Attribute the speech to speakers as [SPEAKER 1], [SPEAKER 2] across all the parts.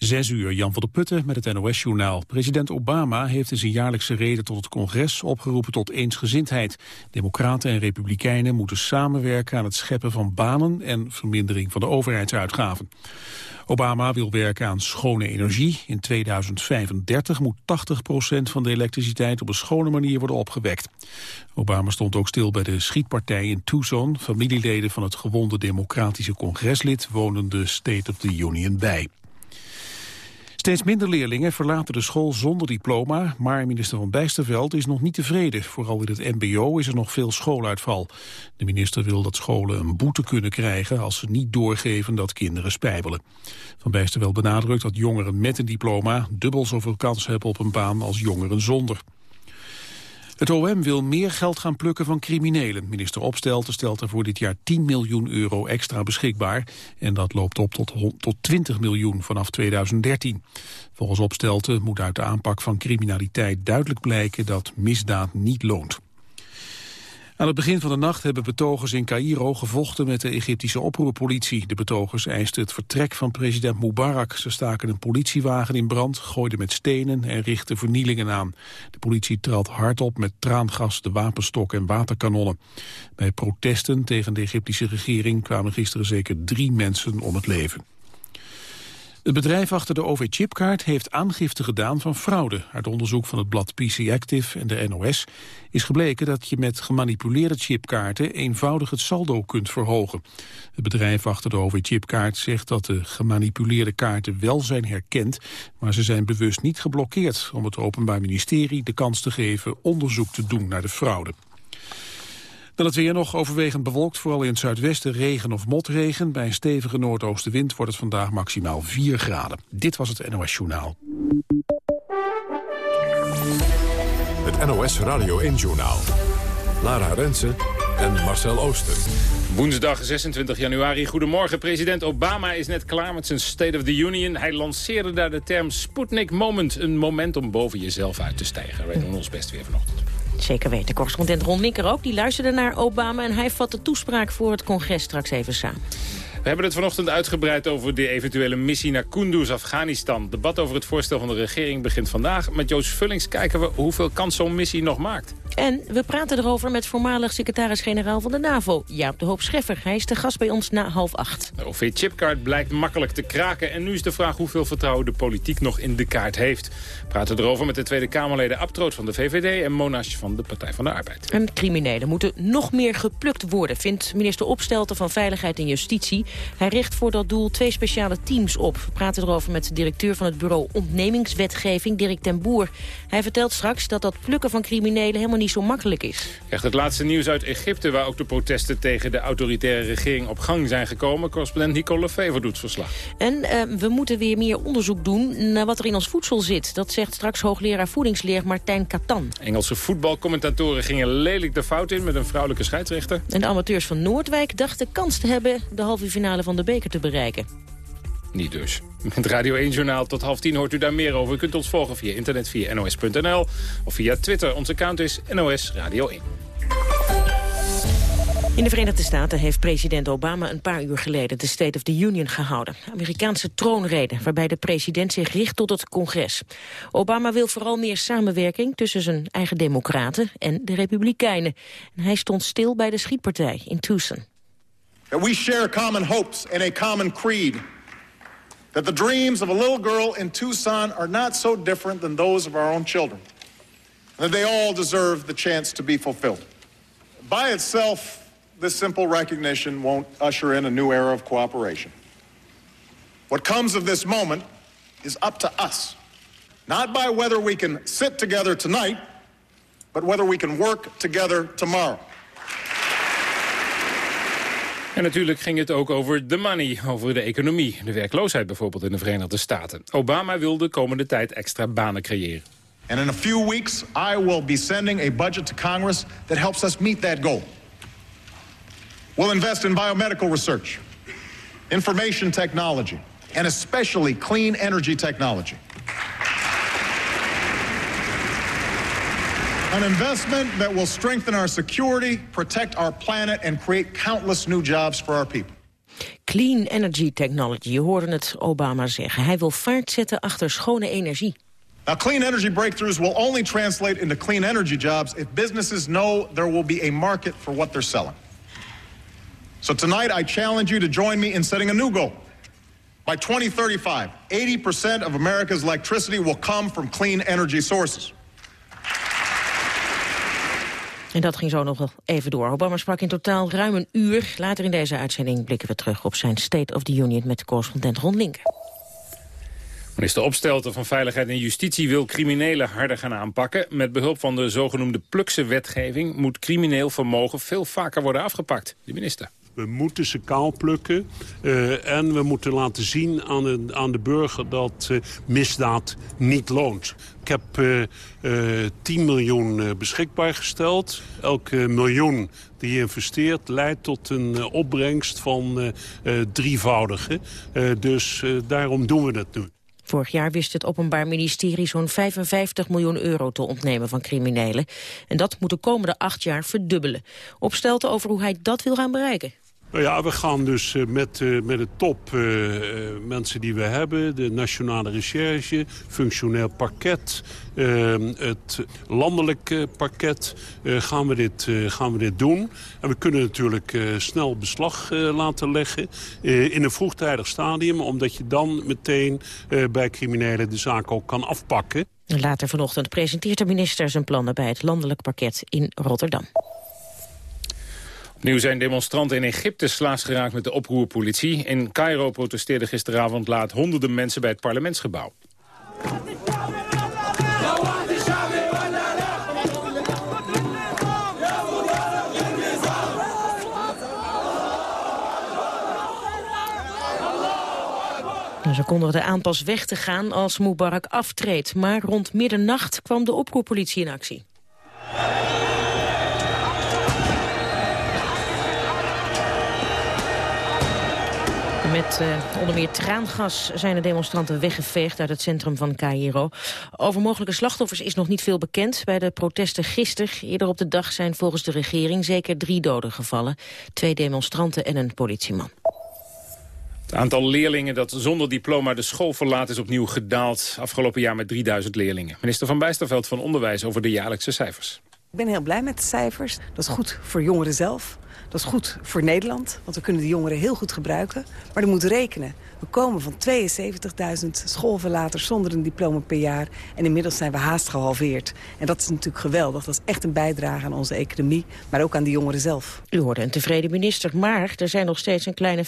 [SPEAKER 1] Zes uur, Jan van der Putten met het NOS-journaal. President Obama heeft in zijn jaarlijkse reden tot het congres opgeroepen tot eensgezindheid. Democraten en republikeinen moeten samenwerken aan het scheppen van banen en vermindering van de overheidsuitgaven. Obama wil werken aan schone energie. In 2035 moet 80% van de elektriciteit op een schone manier worden opgewekt. Obama stond ook stil bij de schietpartij in Tucson. Familieleden van het gewonde democratische congreslid wonen de State of the Union bij. Steeds minder leerlingen verlaten de school zonder diploma, maar minister van Bijsterveld is nog niet tevreden. Vooral in het mbo is er nog veel schooluitval. De minister wil dat scholen een boete kunnen krijgen als ze niet doorgeven dat kinderen spijbelen. Van Bijsterveld benadrukt dat jongeren met een diploma dubbel zoveel kans hebben op een baan als jongeren zonder. Het OM wil meer geld gaan plukken van criminelen. Minister Opstelten stelt er voor dit jaar 10 miljoen euro extra beschikbaar. En dat loopt op tot, tot 20 miljoen vanaf 2013. Volgens Opstelten moet uit de aanpak van criminaliteit duidelijk blijken dat misdaad niet loont. Aan het begin van de nacht hebben betogers in Cairo gevochten met de Egyptische oproerpolitie. De betogers eisten het vertrek van president Mubarak. Ze staken een politiewagen in brand, gooiden met stenen en richtten vernielingen aan. De politie trad hard op met traangas, de wapenstok en waterkanonnen. Bij protesten tegen de Egyptische regering kwamen gisteren zeker drie mensen om het leven. Het bedrijf achter de OV-chipkaart heeft aangifte gedaan van fraude. Uit onderzoek van het blad PC Active en de NOS is gebleken dat je met gemanipuleerde chipkaarten eenvoudig het saldo kunt verhogen. Het bedrijf achter de OV-chipkaart zegt dat de gemanipuleerde kaarten wel zijn herkend, maar ze zijn bewust niet geblokkeerd om het Openbaar Ministerie de kans te geven onderzoek te doen naar de fraude. Dan het weer nog overwegend bewolkt, vooral in het zuidwesten regen of motregen. Bij een stevige noordoostenwind wordt het vandaag maximaal 4 graden. Dit was het NOS Journaal.
[SPEAKER 2] Het NOS Radio 1-journaal. Lara Rensen en Marcel Ooster.
[SPEAKER 3] Woensdag 26 januari. Goedemorgen. President Obama is net klaar met zijn State of the Union. Hij lanceerde daar de term Sputnik Moment. Een moment om boven jezelf uit te stijgen. Wij doen ons best weer vanochtend.
[SPEAKER 4] Zeker weten. Correspondent Ron Linker ook. Die luisterde naar Obama en hij vat de toespraak voor het congres straks even samen.
[SPEAKER 3] We hebben het vanochtend uitgebreid over de eventuele missie naar Kunduz, Afghanistan. Debat over het voorstel van de regering begint vandaag. Met Joost Vullings kijken we hoeveel kans zo'n missie nog maakt.
[SPEAKER 4] En we praten erover met voormalig secretaris-generaal van de NAVO, Jaap de Hoop Scheffer. Hij is de gast bij ons na half acht.
[SPEAKER 3] De OV-chipkaart blijkt makkelijk te kraken. En nu is de vraag hoeveel vertrouwen de politiek nog in de kaart heeft. We praten erover met de Tweede Kamerleden Abtroot van de VVD... en Monash van de Partij van de Arbeid.
[SPEAKER 4] En criminelen moeten nog meer geplukt worden... vindt minister Opstelten van Veiligheid en Justitie. Hij richt voor dat doel twee speciale teams op. We praten erover met de directeur van het bureau Ontnemingswetgeving, Dirk ten Boer. Hij vertelt straks dat dat plukken van criminelen helemaal niet zo makkelijk is.
[SPEAKER 3] Echt het laatste nieuws uit Egypte... waar ook de protesten tegen de autoritaire regering op gang zijn gekomen. Correspondent Nico Lefever doet verslag.
[SPEAKER 4] En uh, we moeten weer meer onderzoek doen naar wat er in ons voedsel zit. Dat zegt straks hoogleraar voedingsleer Martijn Katan.
[SPEAKER 3] Engelse voetbalcommentatoren gingen lelijk de fout in... met een vrouwelijke scheidsrechter.
[SPEAKER 4] En de amateurs van Noordwijk dachten kans te hebben... de halve finale van de beker te bereiken.
[SPEAKER 3] Niet dus. Met Radio 1 Journaal tot half tien hoort u daar meer over. U kunt ons volgen via internet via nos.nl of via Twitter. Onze account is NOS Radio 1.
[SPEAKER 4] In de Verenigde Staten heeft president Obama een paar uur geleden de State of the Union gehouden. Amerikaanse troonrede, waarbij de president zich richt tot het congres. Obama wil vooral meer samenwerking tussen zijn eigen democraten en de republikeinen. En hij stond stil bij de schietpartij in Tucson.
[SPEAKER 5] We share common hopes and a common creed that the dreams of a little girl in Tucson are not so different than those of our own children, and that they all deserve the chance to be fulfilled. By itself, this simple recognition won't usher in a new era of cooperation. What comes of this moment is up to us, not by whether we can sit together tonight, but whether we can work together tomorrow.
[SPEAKER 3] En natuurlijk ging het ook over de money, over de economie. De werkloosheid bijvoorbeeld in de Verenigde Staten. Obama wil de komende tijd extra banen creëren.
[SPEAKER 5] And in a few weeks, I will be sending a budget to Congress that helps us meet that goal. We'll invest in biomedical research, information technology, and especially clean energy technology. An investment that will strengthen our security, protect our planet, and create countless new jobs for our people.
[SPEAKER 4] Clean Energy Technology, je hoorde het Obama zeggen. Hij wil vaart zetten achter schone energie.
[SPEAKER 5] Now, clean energy breakthroughs will only translate into clean energy jobs if businesses know there will be a market for what they're selling. So tonight I challenge you to join me in setting a new goal. By 2035, 80% of America's electricity will come from clean energy sources.
[SPEAKER 4] En dat ging zo nog wel even door. Obama sprak in totaal ruim een uur. Later in deze uitzending blikken we terug op zijn State of the Union... met correspondent Ron Linken.
[SPEAKER 3] Minister Opstelten van Veiligheid en Justitie wil criminelen harder gaan aanpakken. Met behulp van de zogenoemde plukse wetgeving moet crimineel vermogen veel vaker worden afgepakt. De minister.
[SPEAKER 6] We moeten ze kaal plukken uh, en we moeten laten zien aan de, aan de burger dat uh, misdaad niet loont. Ik heb uh, 10 miljoen beschikbaar gesteld. Elke miljoen die je investeert leidt tot een opbrengst van drievoudige. dus daarom doen we dat nu.
[SPEAKER 4] Vorig jaar wist het Openbaar Ministerie zo'n 55 miljoen euro te ontnemen van criminelen. En dat moet de komende acht jaar verdubbelen. Opstelten over hoe hij dat wil gaan bereiken.
[SPEAKER 6] Nou ja, we gaan dus eh, met, uh, met de top uh, mensen die we hebben... de nationale recherche, functioneel parket... Het landelijk parket gaan, we dit, gaan we dit doen. En we kunnen natuurlijk snel beslag laten leggen... in een vroegtijdig stadium... omdat je dan meteen bij criminelen de zaak ook kan afpakken.
[SPEAKER 4] Later vanochtend presenteert de minister zijn plannen... bij het landelijk parket in Rotterdam.
[SPEAKER 3] Nu zijn demonstranten in Egypte slaags geraakt met de oproerpolitie. In Cairo protesteerden gisteravond laat honderden mensen bij het parlementsgebouw.
[SPEAKER 4] Ze kondigden aan pas weg te gaan als Mubarak aftreedt. Maar rond middernacht kwam de oproerpolitie in actie. Met uh, onder meer traangas zijn de demonstranten weggeveegd uit het centrum van Cairo. Over mogelijke slachtoffers is nog niet veel bekend. Bij de protesten gisteren, eerder op de dag, zijn volgens de regering zeker drie doden gevallen. Twee demonstranten en een politieman.
[SPEAKER 3] Het aantal leerlingen dat zonder diploma de school verlaat is opnieuw gedaald. Afgelopen jaar met 3000 leerlingen. Minister Van Bijsterveld van Onderwijs over de jaarlijkse cijfers.
[SPEAKER 7] Ik ben heel blij met de cijfers. Dat is goed voor jongeren zelf. Dat is goed voor Nederland, want we kunnen de jongeren heel goed gebruiken. Maar je moet rekenen. We komen van 72.000 schoolverlaters zonder een diploma per jaar. En inmiddels zijn we haast gehalveerd. En dat is natuurlijk geweldig. Dat is echt een bijdrage aan onze economie, maar ook aan de jongeren zelf.
[SPEAKER 4] U hoorde een tevreden minister, maar er zijn nog steeds een kleine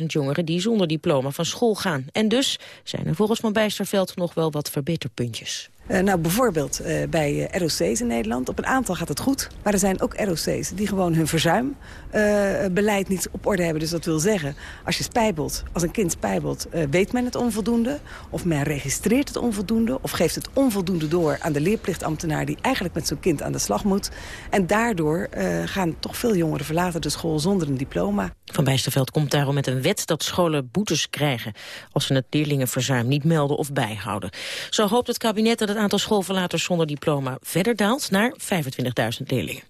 [SPEAKER 4] 40.000 jongeren... die zonder diploma van school gaan. En dus zijn er volgens Van Bijsterveld nog wel wat verbeterpuntjes.
[SPEAKER 7] Uh, nou, bijvoorbeeld uh, bij uh, ROC's in Nederland. Op een aantal gaat het goed. Maar er zijn ook ROC's die gewoon hun verzuimbeleid niet op orde hebben. Dus dat wil zeggen, als je spijbelt, als een kind spijbelt... weet men het onvoldoende. Of men registreert het onvoldoende. Of geeft het onvoldoende door aan de leerplichtambtenaar... die eigenlijk met zo'n kind aan de slag moet. En daardoor gaan toch veel jongeren verlaten de school zonder een diploma.
[SPEAKER 4] Van Bijsterveld komt daarom met een wet dat scholen boetes krijgen... als ze het leerlingenverzuim niet melden of bijhouden. Zo hoopt het kabinet dat het aantal schoolverlaters zonder diploma verder daalt naar 25.000 leerlingen.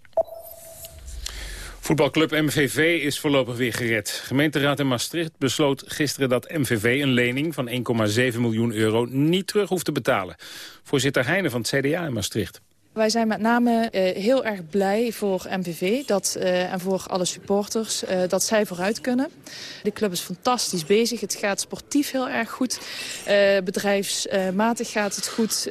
[SPEAKER 3] Voetbalclub MVV is voorlopig weer gered. Gemeenteraad in Maastricht besloot gisteren dat MVV een lening van 1,7 miljoen euro niet terug hoeft te betalen. Voorzitter Heijnen van het CDA in Maastricht.
[SPEAKER 8] Wij zijn met name uh, heel erg blij voor MVV dat, uh, en voor alle supporters uh, dat zij vooruit kunnen. De club is fantastisch bezig. Het gaat sportief heel erg goed. bedrijfsmatig gaat het goed.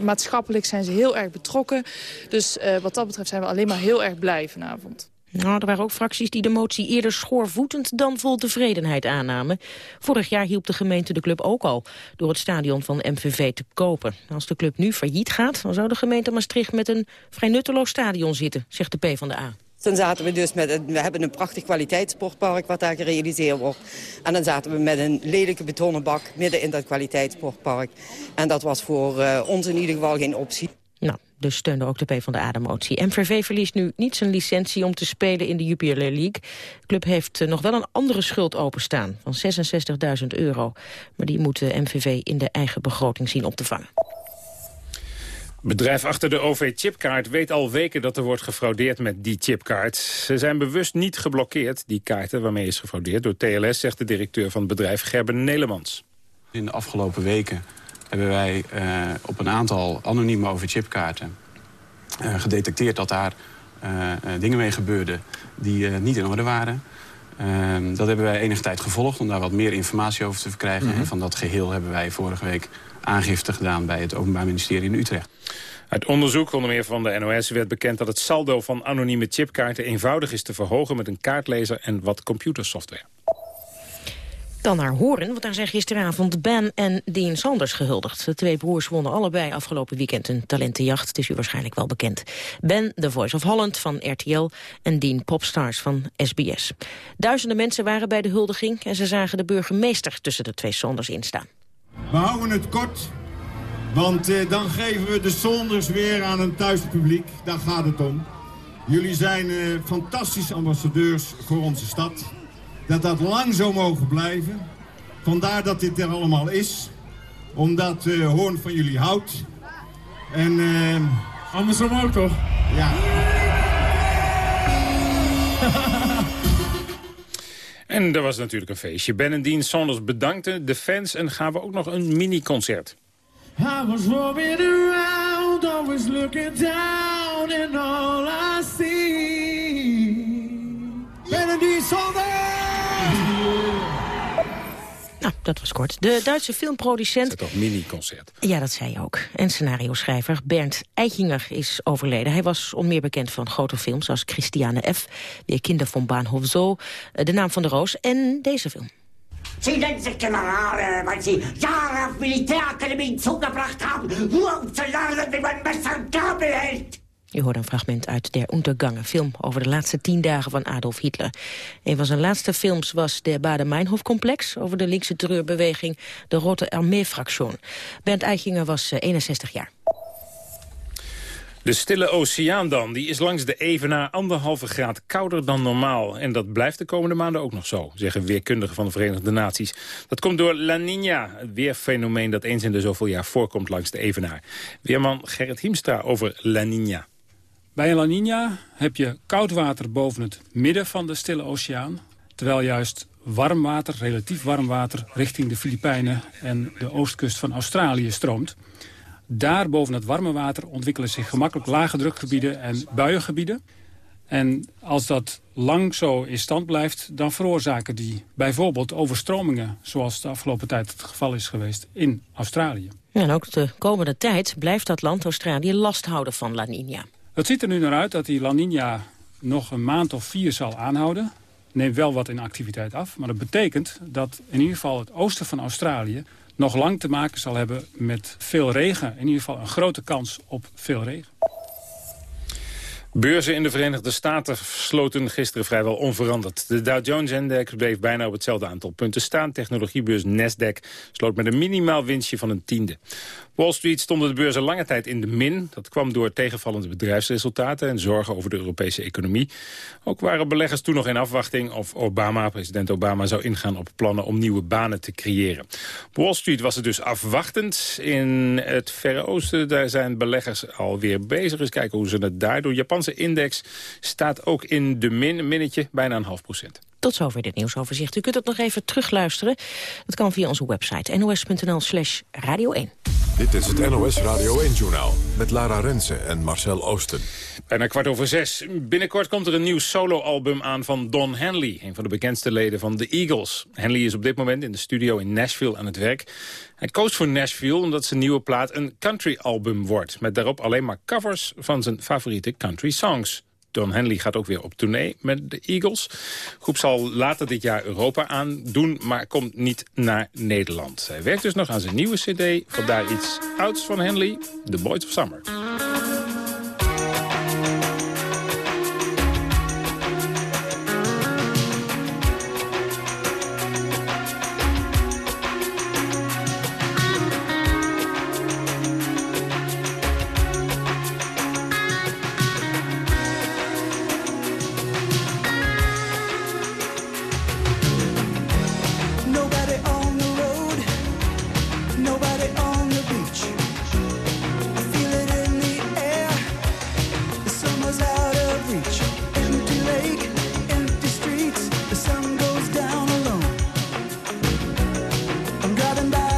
[SPEAKER 8] maatschappelijk zijn ze heel erg betrokken. Dus wat dat betreft zijn we alleen maar heel erg blij vanavond.
[SPEAKER 4] Nou, er waren ook fracties die de motie eerder schoorvoetend dan vol tevredenheid aannamen. Vorig jaar hielp de gemeente de club ook al door het stadion van MVV te kopen. Als de club nu failliet gaat, dan zou de gemeente Maastricht met een vrij nutteloos stadion zitten, zegt de PvdA.
[SPEAKER 9] Dan zaten we dus met, een, we hebben een prachtig kwaliteitssportpark wat daar gerealiseerd wordt. En dan zaten we met een lelijke betonnen bak midden in dat kwaliteitssportpark. En dat was voor uh, ons in ieder geval geen optie.
[SPEAKER 4] Nou, dus steunde ook de PvdA de motie. MVV verliest nu niet zijn licentie om te spelen in de Jupiler League. De club heeft eh, nog wel een andere schuld openstaan van 66.000 euro. Maar die moet de MVV in de eigen begroting zien op te vangen.
[SPEAKER 3] Bedrijf achter de OV-chipkaart weet al weken dat er wordt gefraudeerd met die chipkaart. Ze zijn bewust niet geblokkeerd, die kaarten waarmee is gefraudeerd door TLS, zegt de directeur van het bedrijf Gerben Nelemans.
[SPEAKER 10] In de afgelopen weken hebben wij uh, op een aantal anonieme OV-chipkaarten uh, gedetecteerd dat daar uh, dingen mee gebeurden die niet in orde waren. Ehm, dat hebben wij enige tijd gevolgd om daar wat meer informatie over te verkrijgen. Mhm. En van dat geheel hebben wij vorige week aangifte gedaan bij het Openbaar Ministerie in Utrecht.
[SPEAKER 3] Uit onderzoek, onder meer van de NOS, werd bekend dat het saldo van anonieme chipkaarten eenvoudig is te verhogen met een kaartlezer en wat computersoftware.
[SPEAKER 4] Dan naar Horen, want daar zijn gisteravond Ben en Dean Sanders gehuldigd. De twee broers wonnen allebei afgelopen weekend een talentenjacht. Het is u waarschijnlijk wel bekend. Ben, The Voice of Holland van RTL en Dean Popstars van SBS. Duizenden mensen waren bij de huldiging en ze zagen de burgemeester tussen de twee Sanders instaan.
[SPEAKER 11] We houden het kort, want eh, dan geven we de Sonders weer aan een thuispubliek. Daar gaat het om. Jullie zijn eh, fantastische ambassadeurs voor onze stad. Dat dat lang zo mogen blijven. Vandaar dat dit er allemaal is. Omdat uh, Hoorn van jullie houdt. En... Uh,
[SPEAKER 12] Andersom ook toch?
[SPEAKER 11] Ja.
[SPEAKER 3] En er was natuurlijk een feestje. Ben en Dean Sanders bedankten de fans en gaven ook nog een mini-concert. I was roaming around, always looking down, and all I see. Ben en Dean
[SPEAKER 4] dat was kort. De Duitse filmproducent...
[SPEAKER 3] Dat is toch mini-concert?
[SPEAKER 4] Ja, dat zei je ook. En scenario-schrijver Bernd Eichinger is overleden. Hij was onmeer bekend van grote films als Christiane F., Weer Kinder van Bahnhof Zo, De Naam van de Roos en deze film. Sie nennen sich Generale, weil sie Jahre auf Militärakademien zugebracht haben, nur um zu lernen, wie man Messer und Gabel hält. Je hoort een fragment uit Der Untergangen, film over de laatste tien dagen van Adolf Hitler. Een van zijn laatste films was de Bade-Meinhof-complex... over de linkse terreurbeweging de Rote Armee-fractie. Bernd Eichinger was 61 eh, jaar.
[SPEAKER 3] De stille oceaan dan, die is langs de Evenaar anderhalve graad kouder dan normaal. En dat blijft de komende maanden ook nog zo, zeggen weerkundigen van de Verenigde Naties. Dat komt door La Niña, het weerfenomeen dat eens in de zoveel jaar voorkomt langs de Evenaar. Weerman Gerrit Hiemstra over La Niña.
[SPEAKER 12] Bij een La Niña heb je koud water boven het midden van de Stille Oceaan... terwijl juist warm water, relatief warm water... richting de Filipijnen en de oostkust van Australië stroomt. Daar boven het warme water ontwikkelen zich gemakkelijk lage drukgebieden en buiengebieden. En als dat lang zo in stand blijft, dan veroorzaken die bijvoorbeeld overstromingen... zoals de afgelopen tijd het geval is geweest in Australië.
[SPEAKER 4] en ook de komende tijd blijft dat land Australië last houden van La Niña.
[SPEAKER 12] Het ziet er nu naar uit dat die La Niña nog een maand of vier zal aanhouden. Neemt wel wat in activiteit af, maar dat betekent dat in ieder geval het oosten van Australië nog lang te maken zal hebben met veel regen. In ieder geval een grote kans op veel regen.
[SPEAKER 3] Beurzen in de Verenigde Staten sloten gisteren vrijwel onveranderd. De Dow Jones-index bleef bijna op hetzelfde aantal punten staan. Technologiebeurs Nasdaq sloot met een minimaal winstje van een tiende. Wall Street stonden de beurzen lange tijd in de min. Dat kwam door tegenvallende bedrijfsresultaten en zorgen over de Europese economie. Ook waren beleggers toen nog in afwachting of Obama, president Obama, zou ingaan op plannen om nieuwe banen te creëren. Op Wall Street was het dus afwachtend. In het Verre Oosten daar zijn beleggers alweer bezig. Eens kijken hoe ze het daar doen. Japanse index staat ook in de min, minnetje, bijna een half procent.
[SPEAKER 4] Tot zover dit nieuwsoverzicht. U kunt het nog even terugluisteren. Dat kan via onze website nos.nl slash radio 1.
[SPEAKER 2] Dit is het NOS Radio 1-journaal met Lara Rensen en Marcel Oosten.
[SPEAKER 3] Bijna kwart over zes. Binnenkort komt er een nieuw soloalbum aan van Don Henley... een van de bekendste leden van The Eagles. Henley is op dit moment in de studio in Nashville aan het werk. Hij koos voor Nashville omdat zijn nieuwe plaat een country-album wordt... met daarop alleen maar covers van zijn favoriete country songs. Don Henley gaat ook weer op tournee met de Eagles. De groep zal later dit jaar Europa aandoen, maar komt niet naar Nederland. Hij werkt dus nog aan zijn nieuwe cd. Vandaar iets ouds van Henley, The Boys of Summer. I'm grabbing back.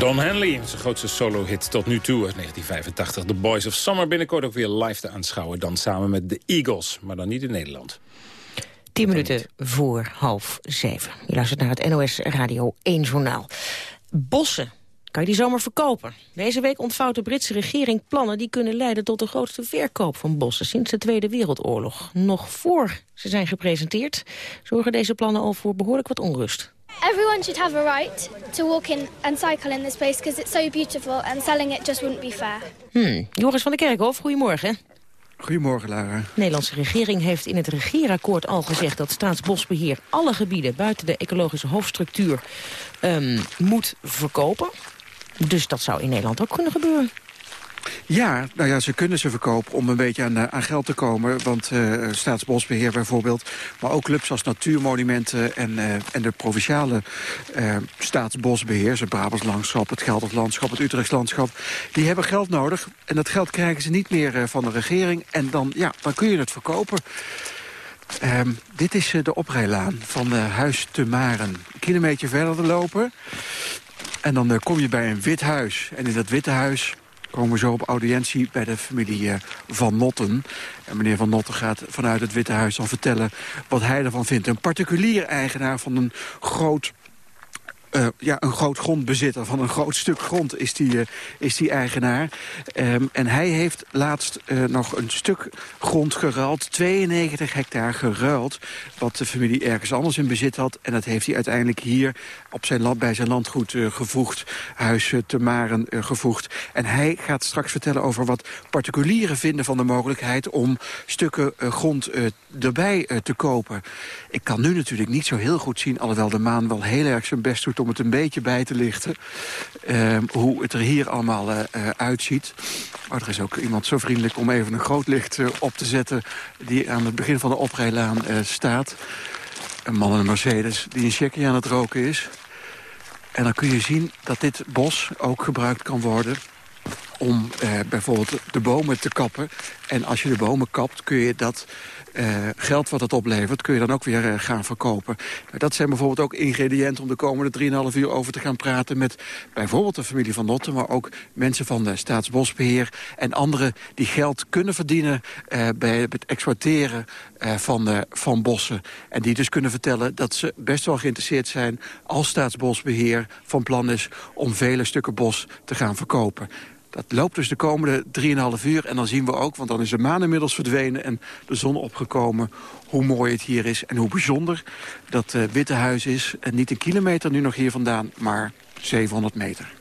[SPEAKER 3] Don Henley, zijn grootste solo-hit tot nu toe uit 1985. The Boys of Summer binnenkort ook weer live te aanschouwen. Dan samen met de Eagles, maar dan niet in Nederland.
[SPEAKER 4] Tien minuten voor half zeven. Je luistert naar het NOS Radio 1 Journaal. Bossen kan je die zomaar verkopen. Deze week ontvouwt de Britse regering plannen die kunnen leiden tot de grootste verkoop van bossen sinds de Tweede Wereldoorlog. Nog voor ze zijn gepresenteerd zorgen deze plannen al voor behoorlijk wat onrust.
[SPEAKER 13] Everyone should have a right to walk in and cycle in this place because it's so beautiful and selling it just wouldn't be fair.
[SPEAKER 4] Hmm. Joris van der Kerkhof, goedemorgen.
[SPEAKER 14] Goedemorgen, Lara. De
[SPEAKER 4] Nederlandse regering heeft in het regeerakkoord al gezegd... dat Staatsbosbeheer alle gebieden buiten de ecologische hoofdstructuur um, moet verkopen. Dus dat zou in Nederland ook kunnen gebeuren.
[SPEAKER 14] Ja, nou ja, ze kunnen ze verkopen om een beetje aan, eh, geld te komen. Want uh, Staatsbosbeheer bijvoorbeeld, maar ook clubs als Natuurmonumenten... en, uh, en de provinciale uh, Staatsbosbeheer, het Brabants Landschap... het Gelderland Landschap, het Utrechts Landschap... die hebben geld nodig en dat geld krijgen ze niet meer van de regering. En dan, ja, dan kun je het verkopen. Ehm, dit is de oprijlaan van Huis te Maren. Een kilometer verder te lopen. En dan kom je bij een wit huis. En in dat witte huis komen zo op audiëntie bij de familie Van Notten. En meneer Van Notten gaat vanuit het Witte Huis dan vertellen wat hij ervan vindt. Een particulier eigenaar van een groot uh, ja, een groot grondbezitter van een groot stuk grond is die, uh, is die eigenaar. Um, en hij heeft laatst nog een stuk grond geruild, 92 hectare geruild... wat de familie ergens anders in bezit had. En dat heeft hij uiteindelijk hier op zijn land, bij zijn landgoed gevoegd. Huis te Maren gevoegd. En hij gaat straks vertellen over wat particulieren vinden van de mogelijkheid... om stukken grond erbij te kopen. Ik kan nu natuurlijk niet zo heel goed zien, alhoewel de maan wel heel erg zijn best doet om het een beetje bij te lichten. Uh, hoe het er hier allemaal uitziet. Maar er is ook iemand zo vriendelijk om even een groot licht op te zetten... die aan het begin van de oprijlaan staat. Een man in een Mercedes die een checkie aan het roken is. En dan kun je zien dat dit bos ook gebruikt kan worden om bijvoorbeeld de bomen te kappen. En als je de bomen kapt, kun je dat uh, geld wat het oplevert, kun je dan ook weer uh, gaan verkopen. Dat zijn bijvoorbeeld ook ingrediënten om de komende 3,5 uur over te gaan praten met bijvoorbeeld de familie van Notten, maar ook mensen van de Staatsbosbeheer en anderen die geld kunnen verdienen uh, bij het exploiteren van, van bossen. En die dus kunnen vertellen dat ze best wel geïnteresseerd zijn als Staatsbosbeheer van plan is om vele stukken bos te gaan verkopen. Dat loopt dus de komende 3,5 uur. En dan zien we ook, want dan is de maan inmiddels verdwenen... en de zon opgekomen, hoe mooi het hier is... en hoe bijzonder dat uh, Witte Huis is. En niet een kilometer nu nog hier vandaan, maar 700 meter.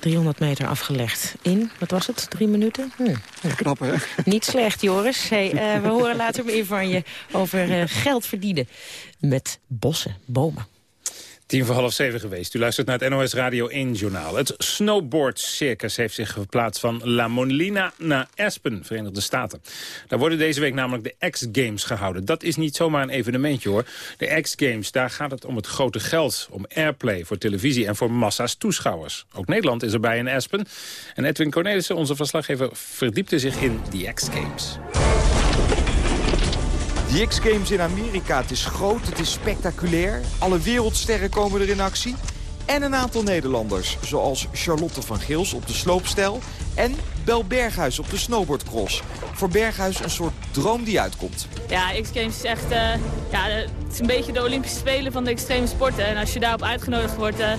[SPEAKER 4] 300 meter afgelegd in, wat was het, drie minuten? Hm.
[SPEAKER 14] Knap, hè?
[SPEAKER 4] Niet slecht, Joris. Hey, uh, we horen later meer van je over uh, geld verdienen met bossen, bomen.
[SPEAKER 3] Tien voor half zeven geweest. U luistert naar het NOS Radio 1 journaal. Het snowboard circus heeft zich verplaatst van La Molina naar Aspen, Verenigde Staten. Daar worden deze week namelijk de X-Games gehouden. Dat is niet zomaar een evenementje hoor. De X-Games, daar gaat het om het grote geld, om airplay voor televisie en voor massa's toeschouwers. Ook Nederland is erbij in Aspen. En Edwin Cornelissen, onze verslaggever, verdiepte zich in die X-Games.
[SPEAKER 15] De X-Games in Amerika, het is groot, het is spectaculair. Alle wereldsterren komen er in actie. En een aantal Nederlanders, zoals Charlotte van Geels op de sloopstijl... en Bel Berghuis op de snowboardcross. Voor Berghuis een soort droom die uitkomt.
[SPEAKER 16] Ja, X-Games is echt uh, ja, het is een beetje de Olympische Spelen van de extreme sporten. En als je daarop uitgenodigd wordt, uh,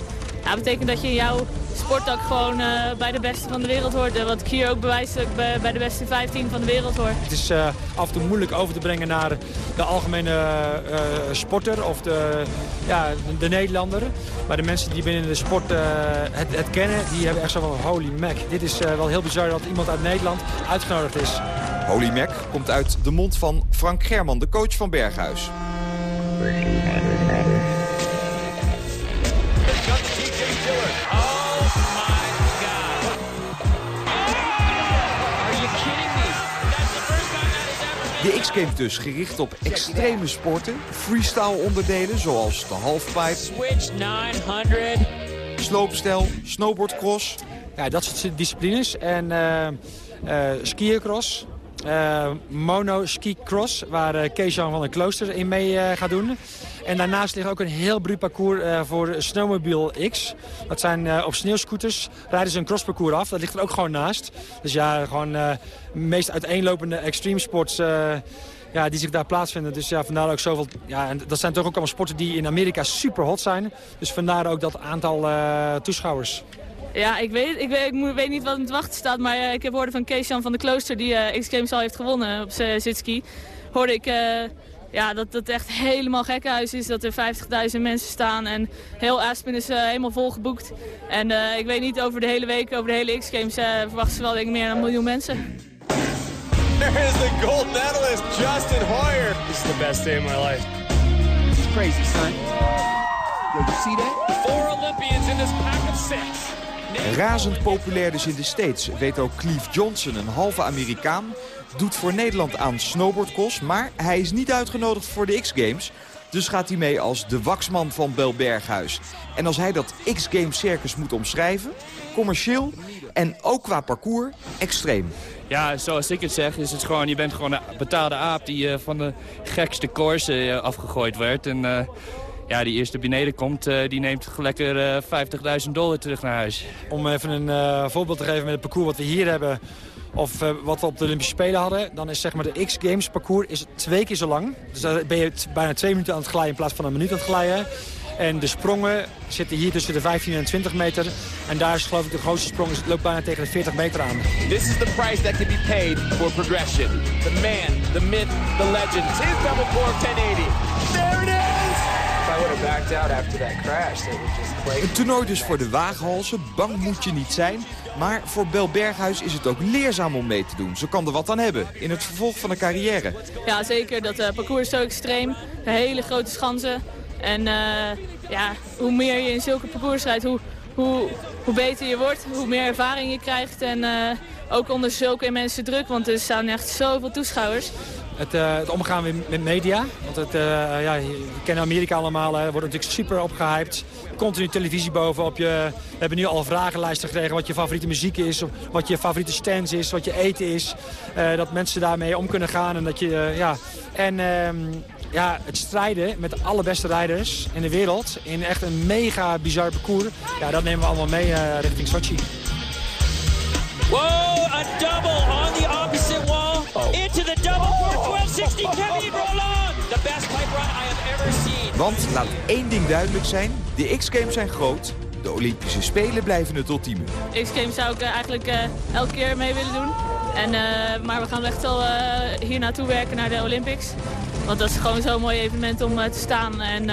[SPEAKER 16] ja, betekent dat je in jouw sporttak gewoon uh, bij de beste van de wereld hoort. wat ik hier ook bewijs dat ik bij, bij, de beste 15 van de wereld hoor.
[SPEAKER 17] Het is uh, af en toe moeilijk over te brengen naar de algemene uh, sporter of de, ja, de Nederlander. Maar de mensen die binnen de sport het, het, kennen, die hebben echt zo van holy mac. Dit is wel heel bizar dat iemand uit Nederland uitgenodigd is.
[SPEAKER 15] Holy mac komt uit de mond van Frank German, de coach van Berghuis. X-Games dus, gericht op extreme sporten, freestyle onderdelen zoals de halfpipe, Switch 900, sloopstijl, snowboardcross.
[SPEAKER 17] Ja, dat soort disciplines. En uh, uh, skiercross, uh, mono ski cross, waar uh, Kees-Jan van der Klooster in mee uh, gaat doen. En daarnaast ligt ook een heel bruut parcours uh, voor Snowmobile X. Dat zijn op sneeuwscooters, rijden ze een crossparcours af. Dat ligt er ook gewoon naast. Dus ja, gewoon de meest uiteenlopende extreme sports ja, die zich daar plaatsvinden. Dus ja, vandaar ook zoveel... Ja, en dat zijn toch ook allemaal sporten die in Amerika super hot zijn. Dus vandaar ook dat aantal toeschouwers.
[SPEAKER 16] Ja, ik weet, ik weet, ik weet niet wat in het wachten staat, maar ik heb hoorden van Kees-Jan van de Klooster, die uh, X-Games al heeft gewonnen op zitski. Hoorde ik ja, dat het echt helemaal gekkenhuis is, dat er 50.000 mensen staan en heel Aspen is helemaal vol geboekt. En ik weet niet, over de hele week, over de hele X-Games verwachten ze wel denk ik meer dan een miljoen mensen.
[SPEAKER 18] There is the gold medalist, Justin Hoyer. This is the best day of my life.
[SPEAKER 19] It's crazy, son. Yo, you see that?
[SPEAKER 18] Four Olympians in this pack of six.
[SPEAKER 15] Razend populair dus in de States, weet ook Cleve Johnson, een halve Amerikaan. Doet voor Nederland aan snowboardcross, maar hij is niet uitgenodigd voor de X-Games. Dus gaat hij mee als de waksman van Belberghuis. En als hij dat X-Games Circus moet omschrijven... commercieel en ook qua parcours extreem.
[SPEAKER 20] Ja, zoals ik het zeg, is het gewoon, je bent gewoon een betaalde aap... die uh, van de gekste koersen uh, afgegooid werd. En uh, ja, die eerste beneden komt, die neemt lekker 50.000 dollar terug naar huis.
[SPEAKER 17] Om even een voorbeeld te geven met het parcours wat we hier hebben... of wat we op de Olympische Spelen hadden... dan is zeg maar de X-Games parcours is twee keer zo lang. Dus dan ben je bijna twee minuten aan het glijden in plaats van een minuut aan het glijden. En de sprongen zitten hier tussen de 15 en 20 meter. En daar is geloof ik de grootste sprong, is het loopt bijna tegen de 40 meter aan.
[SPEAKER 18] This is the price that can be paid for progression. The man, the myth, the legend. His double core 1080. There it is!
[SPEAKER 15] Een toernooi dus voor de waaghalsen. Bang moet je niet zijn. Maar voor Bel Berghuis is het ook leerzaam om mee te doen. Ze kan er wat aan hebben in het vervolg van een carrière.
[SPEAKER 16] Ja, zeker. Dat uh, parcours is zo extreem. De hele grote schansen. En uh, ja, hoe meer je in zulke parcours rijdt, hoe, hoe, hoe beter je wordt. Hoe meer ervaring je krijgt. En uh, ook onder zulke immense druk, want er staan echt zoveel toeschouwers.
[SPEAKER 17] Het, uh, het omgaan met media. Want het, uh, ja, we kennen Amerika allemaal, hè, wordt natuurlijk super opgehyped. Continu televisie bovenop je. We hebben nu al vragenlijsten gekregen wat je favoriete muziek is. Wat je favoriete stands is, wat je eten is. Uh, dat mensen daarmee om kunnen gaan. En, dat je, ja. en um, ja, het strijden met de allerbeste rijders in de wereld... in echt een mega bizar parcours, ja, dat nemen we allemaal mee richting Sochi.
[SPEAKER 21] Whoa, a double on the opposite wall. Into the double for 1260 Kevin Roland. The best pipe run I have ever seen.
[SPEAKER 15] Want laat één ding duidelijk zijn. De X-Games zijn groot. De Olympische Spelen blijven het ultieme.
[SPEAKER 16] X-Games zou ik uh, eigenlijk uh, elke keer mee willen doen. En, uh, maar we gaan echt wel hier naartoe werken naar de Olympics. Want dat is gewoon zo'n mooi evenement om te staan. En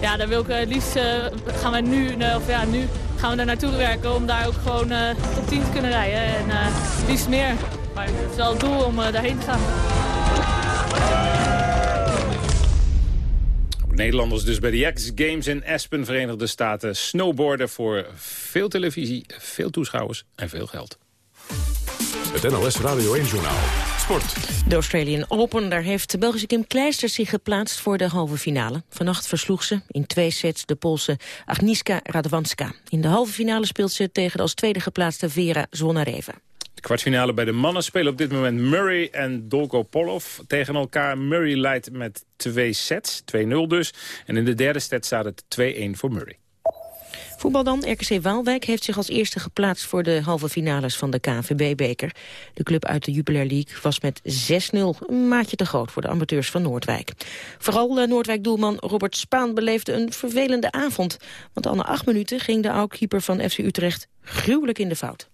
[SPEAKER 16] ja, daar wil ik het liefst gaan we nu, of ja, nu gaan we daar naartoe werken om daar ook gewoon top 10 te kunnen rijden. En liefst meer. Maar het is wel het doel om daarheen te gaan.
[SPEAKER 3] Nederlanders dus bij de X-Games in Aspen, Verenigde Staten. Snowboarden voor veel televisie, veel toeschouwers en veel geld.
[SPEAKER 2] Het NLS Radio 1-journaal. Sport.
[SPEAKER 4] De Australian Open, daar heeft de Belgische Kim Kleister zich geplaatst voor de halve finale. Vannacht versloeg ze in twee sets de Poolse Agnieszka Radwanska. In de halve finale speelt ze tegen de als tweede geplaatste Vera Zvonareva.
[SPEAKER 3] De kwartfinale bij de mannen spelen op dit moment Murray en Dolgopolov tegen elkaar. Murray leidt met twee sets, 2-0 dus. En in de derde set staat het 2-1 voor Murray.
[SPEAKER 4] Voetbal dan. RKC Waalwijk heeft zich als eerste geplaatst voor de halve finales van de KNVB-beker. De club uit de Jupiler League was met 6-0 een maatje te groot voor de amateurs van Noordwijk. Vooral Noordwijk-doelman Robert Spaan beleefde een vervelende avond. Want al na acht minuten ging de oud-keeper van FC Utrecht gruwelijk in de fout.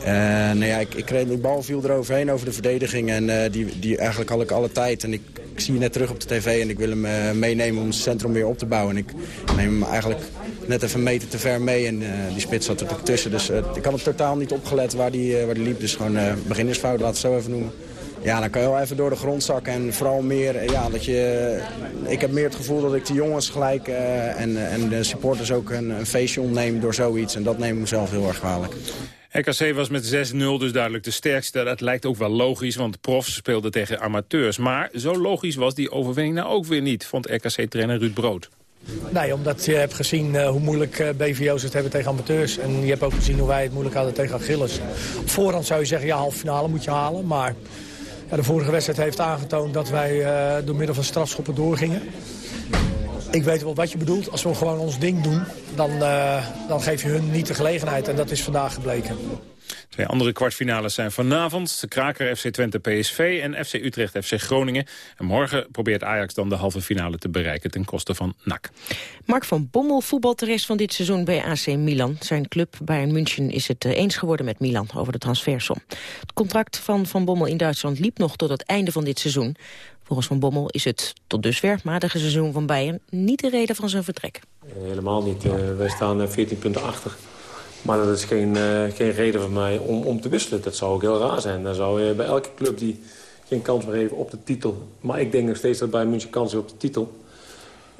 [SPEAKER 22] Uh, nou ja, ik, ik kreeg, die bal viel eroverheen over de verdediging en uh, die, die eigenlijk had ik alle tijd. En ik, zie je net terug op de tv en ik wil hem uh, meenemen om het centrum weer op te bouwen. En ik neem hem eigenlijk net even een meter te ver mee en die spits zat er tussen. Dus ik had het totaal niet opgelet waar die, waar die liep. Dus gewoon beginnersfout, laat het zo even noemen. Ja, dan kan je wel even door de grond zakken. En vooral meer, ja, dat je... Ik heb meer het gevoel dat ik de jongens gelijk en, en de supporters ook een, een feestje ontneem door zoiets. En dat neem ik mezelf heel erg kwalijk.
[SPEAKER 3] RKC was met 6-0 dus duidelijk de sterkste. Dat lijkt ook wel logisch, want profs speelden tegen amateurs. Maar zo logisch was die overwinning nou ook weer niet, vond RKC-trainer Ruud Brood.
[SPEAKER 23] Nee, omdat je hebt gezien uh, hoe moeilijk uh, BVO's het hebben tegen amateurs. En je hebt ook gezien hoe wij het moeilijk hadden tegen Achilles. Op voorhand zou je zeggen, ja, halve finale moet je halen. Maar de vorige wedstrijd heeft aangetoond dat wij uh, door middel van strafschoppen doorgingen. Ik weet wel wat je bedoelt. Als we gewoon ons ding doen, dan, uh, dan geef je hun niet de gelegenheid. En dat is vandaag gebleken.
[SPEAKER 3] Twee andere kwartfinales zijn vanavond. De Kraker FC Twente PSV en FC Utrecht FC Groningen. En morgen probeert Ajax dan de halve finale te bereiken ten koste van NAC.
[SPEAKER 4] Mark van Bommel voetbalt de rest van dit seizoen bij AC Milan. Zijn club Bayern München is het eens geworden met Milan over de transfersom. Het contract van Van Bommel in Duitsland liep nog tot het einde van dit seizoen. Volgens Van Bommel is het tot dusver matige seizoen van Bayern niet de reden van zijn vertrek.
[SPEAKER 24] Helemaal niet. Uh, wij staan 14 punten achter. Maar dat is geen, uh, geen reden voor mij om, om te wisselen. Dat zou ook heel raar zijn. Dan zou je bij elke club die geen kans meer heeft op de titel... maar ik denk nog steeds dat bij München kans heeft op de titel...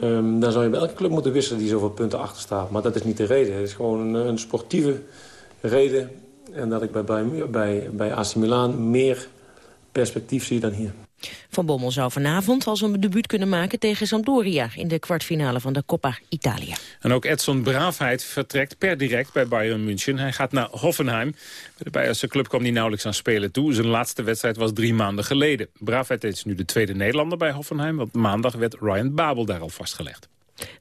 [SPEAKER 24] Um, dan zou je bij elke club moeten wisselen die zoveel punten achter staat. Maar dat is niet de reden. Het is gewoon een, een sportieve reden. En dat ik bij, bij, bij AC Milan meer perspectief zie dan hier.
[SPEAKER 4] Van Bommel zou vanavond al zijn debuut kunnen maken tegen Sampdoria in de kwartfinale van de Coppa Italia.
[SPEAKER 3] En ook Edson Braafheid vertrekt per direct bij Bayern München. Hij gaat naar Hoffenheim. Bij de Bayernse club kwam hij nauwelijks aan spelen toe. Zijn laatste wedstrijd was drie maanden geleden. Braafheid is nu de tweede Nederlander bij Hoffenheim, want maandag werd Ryan Babel daar al vastgelegd.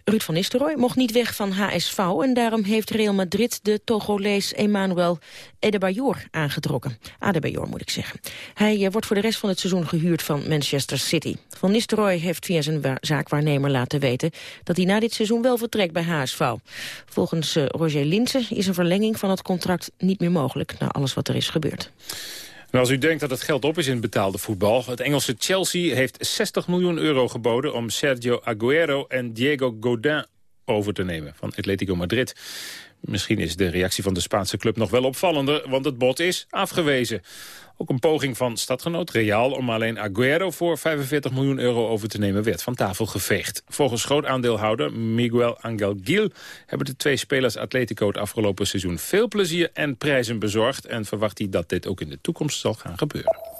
[SPEAKER 4] Ruud van Nistelrooy mocht niet weg van HSV... en daarom heeft Real Madrid de Togolees Emmanuel Adebayor aangetrokken. Adebayor moet ik zeggen. Hij eh, wordt voor de rest van het seizoen gehuurd van Manchester City. Van Nistelrooy heeft via zijn zaakwaarnemer laten weten... dat hij na dit seizoen wel vertrekt bij HSV. Volgens uh, Roger Linsen is een verlenging van het contract niet meer mogelijk... na alles wat er is gebeurd.
[SPEAKER 3] En als u denkt dat het geld op is in betaalde voetbal... het Engelse Chelsea heeft 60 miljoen euro geboden... om Sergio Aguero en Diego Godin over te nemen van Atletico Madrid. Misschien is de reactie van de Spaanse club nog wel opvallender... want het bod is afgewezen. Ook een poging van stadgenoot Real om alleen Aguero voor 45 miljoen euro over te nemen werd van tafel geveegd. Volgens grootaandeelhouder Miguel Angel Gil hebben de twee spelers Atletico het afgelopen seizoen veel plezier en prijzen bezorgd en verwacht hij dat dit ook in de toekomst zal gaan gebeuren.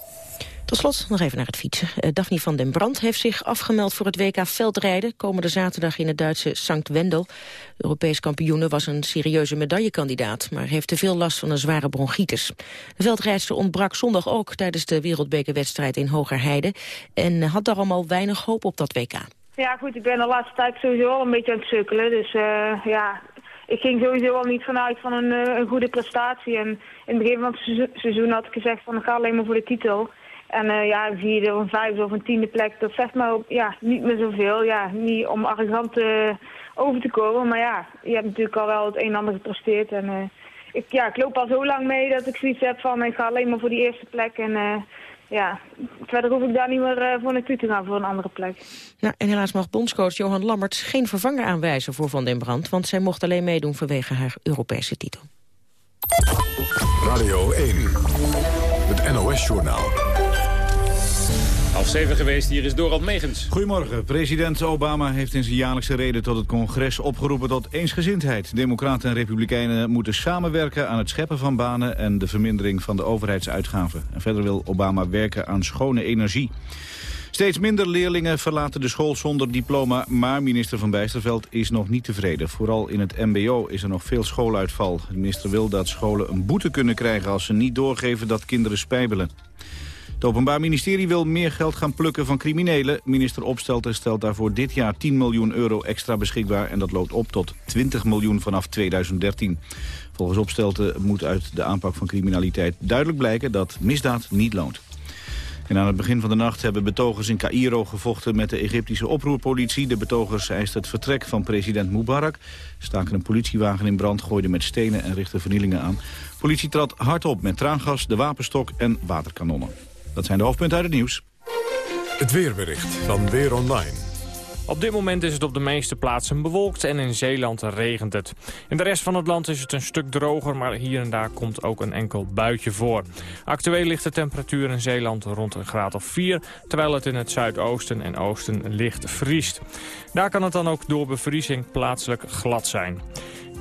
[SPEAKER 4] Tot slot nog even naar het fietsen. Uh, Daphne van den Brand heeft zich afgemeld voor het WK veldrijden... komende zaterdag in het Duitse Sankt Wendel. De Europees kampioene was een serieuze medaillekandidaat... maar heeft te veel last van een zware bronchitis. De veldrijdster ontbrak zondag ook tijdens de wereldbekerwedstrijd in Hogerheide... en had daar allemaal weinig hoop op dat WK.
[SPEAKER 25] Ja goed, ik ben de laatste tijd sowieso al een beetje aan het sukkelen. Dus uh, ja, ik ging sowieso al niet vanuit van een, uh, een goede prestatie. En in het begin van het seizoen had ik gezegd van ik ga alleen maar voor de titel... En uh, ja, een vierde of een vijfde of een tiende plek, dat zegt me ja, niet meer zoveel. Ja, niet om arrogant uh, over te komen, maar ja, je hebt natuurlijk al wel het een en ander gepresteerd. En uh, ik, ja, ik loop al zo lang mee dat ik zoiets heb van, ik ga alleen maar voor die eerste plek. En ja, verder hoef ik daar niet meer voor naartoe te gaan voor een andere plek.
[SPEAKER 4] Ja, en helaas mag bondscoach Johan Lammerts geen vervanger aanwijzen voor Van den Brand, want zij mocht alleen meedoen vanwege haar Europese titel.
[SPEAKER 2] Radio 1, het NOS-journaal.
[SPEAKER 3] Half zeven geweest, hier is Dorald Megens.
[SPEAKER 26] Goedemorgen. President Obama heeft in zijn jaarlijkse reden tot het congres opgeroepen tot eensgezindheid. Democraten en republikeinen moeten samenwerken aan het scheppen van banen en de vermindering van de overheidsuitgaven. En verder wil Obama werken aan schone energie. Steeds minder leerlingen verlaten de school zonder diploma, maar minister Van Bijsterveld is nog niet tevreden. Vooral in het mbo is er nog veel schooluitval. De minister wil dat scholen een boete kunnen krijgen als ze niet doorgeven dat kinderen spijbelen. Het Openbaar Ministerie wil meer geld gaan plukken van criminelen. Minister Opstelten stelt daarvoor dit jaar 10 miljoen euro extra beschikbaar... en dat loopt op tot 20 miljoen vanaf 2013. Volgens Opstelten moet uit de aanpak van criminaliteit duidelijk blijken... dat misdaad niet loont. En aan het begin van de nacht hebben betogers in Cairo gevochten met de Egyptische oproerpolitie. De betogers eisten het vertrek van president Mubarak. Staken een politiewagen in brand, gooiden met stenen en richtten vernielingen aan. Politie trad hard op met traangas, de wapenstok en waterkanonnen. Dat zijn de hoofdpunten uit het nieuws.
[SPEAKER 2] Het weerbericht van Weer Online.
[SPEAKER 27] Op dit moment is het op de meeste plaatsen bewolkt en in Zeeland regent het. In de rest van het land is het een stuk droger, maar hier en daar komt ook een enkel buitje voor. Actueel ligt de temperatuur in Zeeland rond een graad of 4, terwijl het in het zuidoosten en oosten licht vriest. Daar kan het dan ook door bevriezing plaatselijk glad zijn.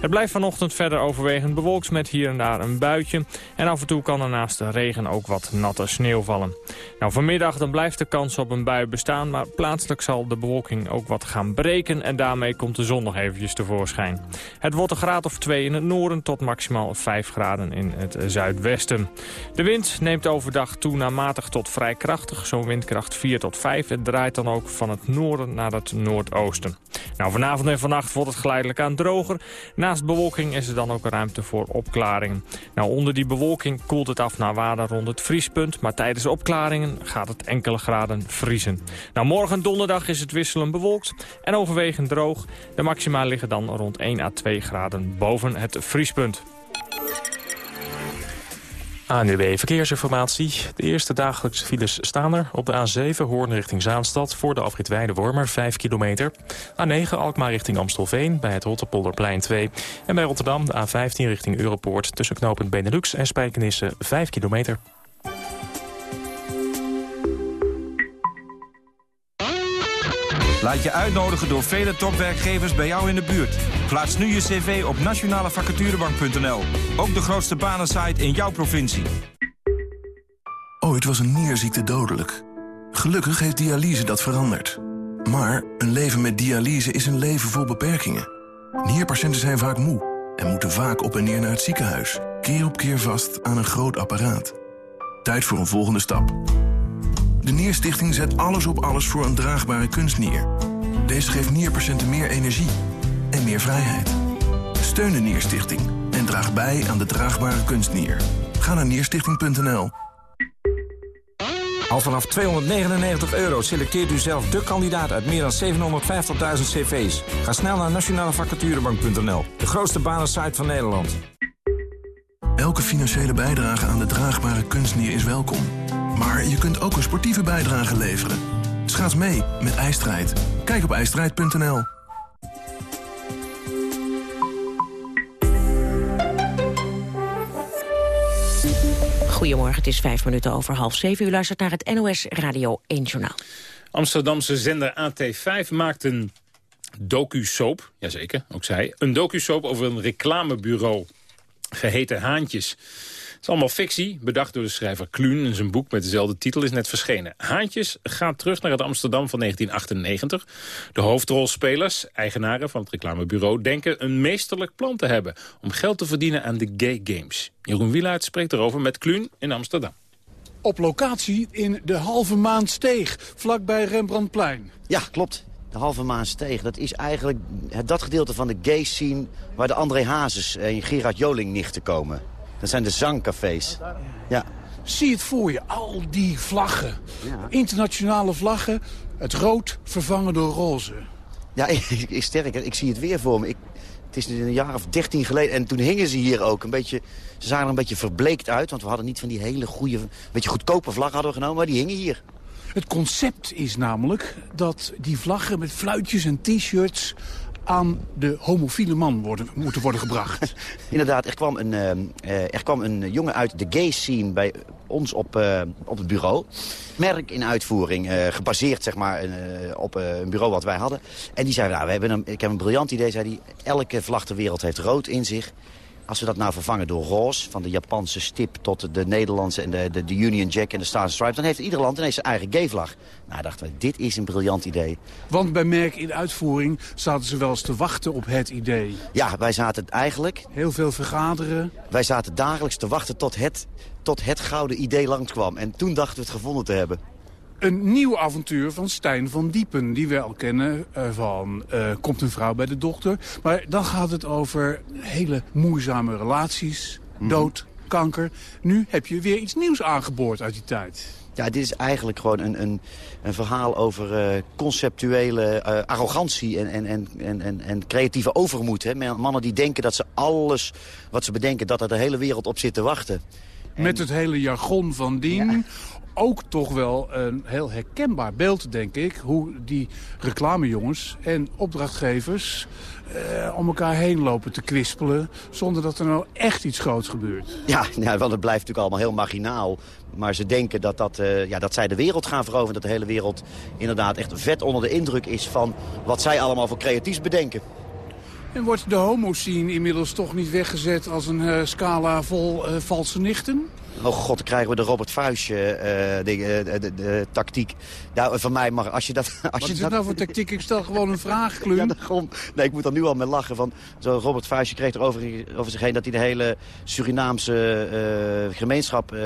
[SPEAKER 27] Het blijft vanochtend verder overwegend bewolkt met hier en daar een buitje. En af en toe kan er naast de regen ook wat natte sneeuw vallen. Nou, vanmiddag dan blijft de kans op een bui bestaan, maar plaatselijk zal de bewolking ook wat gaan breken. En daarmee komt de zon nog eventjes tevoorschijn. Het wordt een graad of 2 in het noorden tot maximaal 5 graden in het zuidwesten. De wind neemt overdag toe naar matig tot vrij krachtig, zo'n windkracht 4 tot 5. Het draait dan ook van het noorden naar het noordoosten. Nou, vanavond en vannacht wordt het geleidelijk aan droger. Naast bewolking is er dan ook ruimte voor opklaringen. Nou, onder die bewolking koelt het af naar waarde rond het vriespunt... maar tijdens opklaringen gaat het enkele graden vriezen. Nou, morgen donderdag is het wisselend bewolkt en overwegend droog. De maxima liggen dan rond 1 à 2 graden boven het vriespunt.
[SPEAKER 28] ANUW Verkeersinformatie. De eerste dagelijkse files staan er. Op de A7 Hoorn richting Zaanstad voor de afrit Weidewormer 5 kilometer. A9 Alkmaar richting Amstelveen bij het Rotterpolderplein 2. En bij Rotterdam de A15 richting Europoort tussen knooppunt Benelux en Spijkenisse 5 kilometer.
[SPEAKER 29] Laat je uitnodigen door vele topwerkgevers bij jou in de buurt. Plaats nu je cv op nationalevacaturebank.nl. Ook de grootste banensite in jouw provincie.
[SPEAKER 30] Ooit was een nierziekte dodelijk.
[SPEAKER 31] Gelukkig heeft dialyse dat veranderd. Maar een leven met dialyse is een leven vol beperkingen. Nierpatiënten zijn vaak moe en moeten vaak op en neer naar het ziekenhuis. Keer op keer vast aan een groot apparaat. Tijd voor een volgende stap. De Nierstichting zet alles op alles voor een draagbare kunstnier. Deze geeft nierpatiënten meer energie en meer vrijheid. Steun de Nierstichting en draag bij aan de draagbare kunstnier. Ga naar nierstichting.nl.
[SPEAKER 29] Al vanaf 299 euro selecteert u zelf de kandidaat uit meer dan 750.000 cv's. Ga snel naar nationalevacaturebank.nl, de grootste banensite van Nederland.
[SPEAKER 31] Elke financiële bijdrage aan de draagbare kunstnier is welkom. Maar je kunt ook een sportieve bijdrage leveren. Schaats mee met IJstrijd. Kijk op ijstrijd.nl.
[SPEAKER 4] Goedemorgen, het is vijf minuten over half zeven. U luistert naar het NOS Radio 1 Journaal.
[SPEAKER 3] Amsterdamse zender AT5 maakt een docu-soap, jazeker, ook zij... een docu-soap over een reclamebureau geheten Haantjes. Het is allemaal fictie, bedacht door de schrijver Kluun... en zijn boek met dezelfde titel is net verschenen. Haantjes gaat terug naar het Amsterdam van 1998. De hoofdrolspelers, eigenaren van het reclamebureau... denken een meesterlijk plan te hebben... om geld te verdienen aan de gay games. Jeroen Wielaert spreekt erover met Kluun in Amsterdam.
[SPEAKER 1] Op locatie in de Halve Maan Steeg, vlakbij Rembrandtplein.
[SPEAKER 32] Ja, klopt. De Halve Maan Steeg, dat is eigenlijk het- dat gedeelte van de gay scene... waar de André Hazes en Gerard Joling nichten komen. Dat zijn de zangcafés. Ja.
[SPEAKER 1] Zie het voor je, al die vlaggen. Internationale vlaggen, het rood vervangen door roze.
[SPEAKER 32] Ja, ik, ik, sterker, ik zie het weer voor me. Ik, het is een jaar of dertien geleden. En toen hingen ze hier ook een beetje... Ze zagen er een beetje verbleekt uit. Want we hadden niet van die hele goede, beetje goedkope vlag hadden we genomen. Maar die hingen hier.
[SPEAKER 1] Het concept is namelijk dat die vlaggen met fluitjes en t-shirts aan de homofiele man worden, moeten worden gebracht.
[SPEAKER 32] Inderdaad, er kwam, een, eh, eh, er kwam een jongen uit de gay scene bij ons op, eh, op het bureau. Merk in uitvoering, eh, gebaseerd zeg maar, op een bureau wat wij hadden. En die zei, nou, we hebben een, ik heb een briljant idee, zei hij. Elke vlag wereld heeft rood in zich. Als we dat nou vervangen door roze, van de Japanse stip tot de Nederlandse en de, de, de Union Jack en de Stars and Stripes... dan heeft ieder land ineens zijn eigen gay-vlag. Nou, dachten we, dit is een briljant idee.
[SPEAKER 1] Want bij Merk in uitvoering zaten ze wel eens te wachten op het idee.
[SPEAKER 32] Ja, wij zaten eigenlijk...
[SPEAKER 1] Heel veel vergaderen.
[SPEAKER 32] Wij zaten dagelijks te wachten tot het, tot het gouden idee langskwam. En toen dachten we het gevonden te hebben.
[SPEAKER 1] Een nieuw avontuur van Stijn van Diepen, die we al kennen eh, van eh, Komt een vrouw bij de dokter. Maar dan gaat het over hele moeizame relaties, dood, kanker. Nu heb je weer iets nieuws aangeboord uit die tijd.
[SPEAKER 32] Ja, dit is eigenlijk gewoon een, een, een verhaal over eh, conceptuele arrogantie en, en, en, en, en, en creatieve overmoed. Hè? Mannen die denken dat ze alles wat ze bedenken, dat er de hele wereld op zit te wachten.
[SPEAKER 1] Met het hele jargon van dien. Ook toch wel een heel herkenbaar beeld, denk ik. Hoe die reclamejongens en opdrachtgevers eh, om elkaar heen lopen te kwispelen... zonder dat er nou echt iets groots gebeurt.
[SPEAKER 32] Ja, ja, want het blijft natuurlijk allemaal heel marginaal. Maar ze denken dat, dat, eh, ja, dat zij de wereld gaan veroveren. Dat de hele wereld inderdaad echt vet onder de indruk is van wat zij allemaal voor creatiefs bedenken.
[SPEAKER 1] En wordt de homo-scene inmiddels toch niet weggezet als een eh, scala vol valse nichten?
[SPEAKER 32] Oh god, dan krijgen we de Robert Vuijsje eh, eh, de, de, de tactiek. Ja, van mij mag, als je dat... Als
[SPEAKER 1] Wat
[SPEAKER 32] je
[SPEAKER 1] is
[SPEAKER 32] dat,
[SPEAKER 1] het nou voor tactiek? Ik stel gewoon een vraag, Kluun.
[SPEAKER 32] Ja, daarom. Nee, ik moet er nu al mee lachen. Van, zo Robert Vuijsje kreeg er over, over zich heen dat hij de hele Surinaamse eh, gemeenschap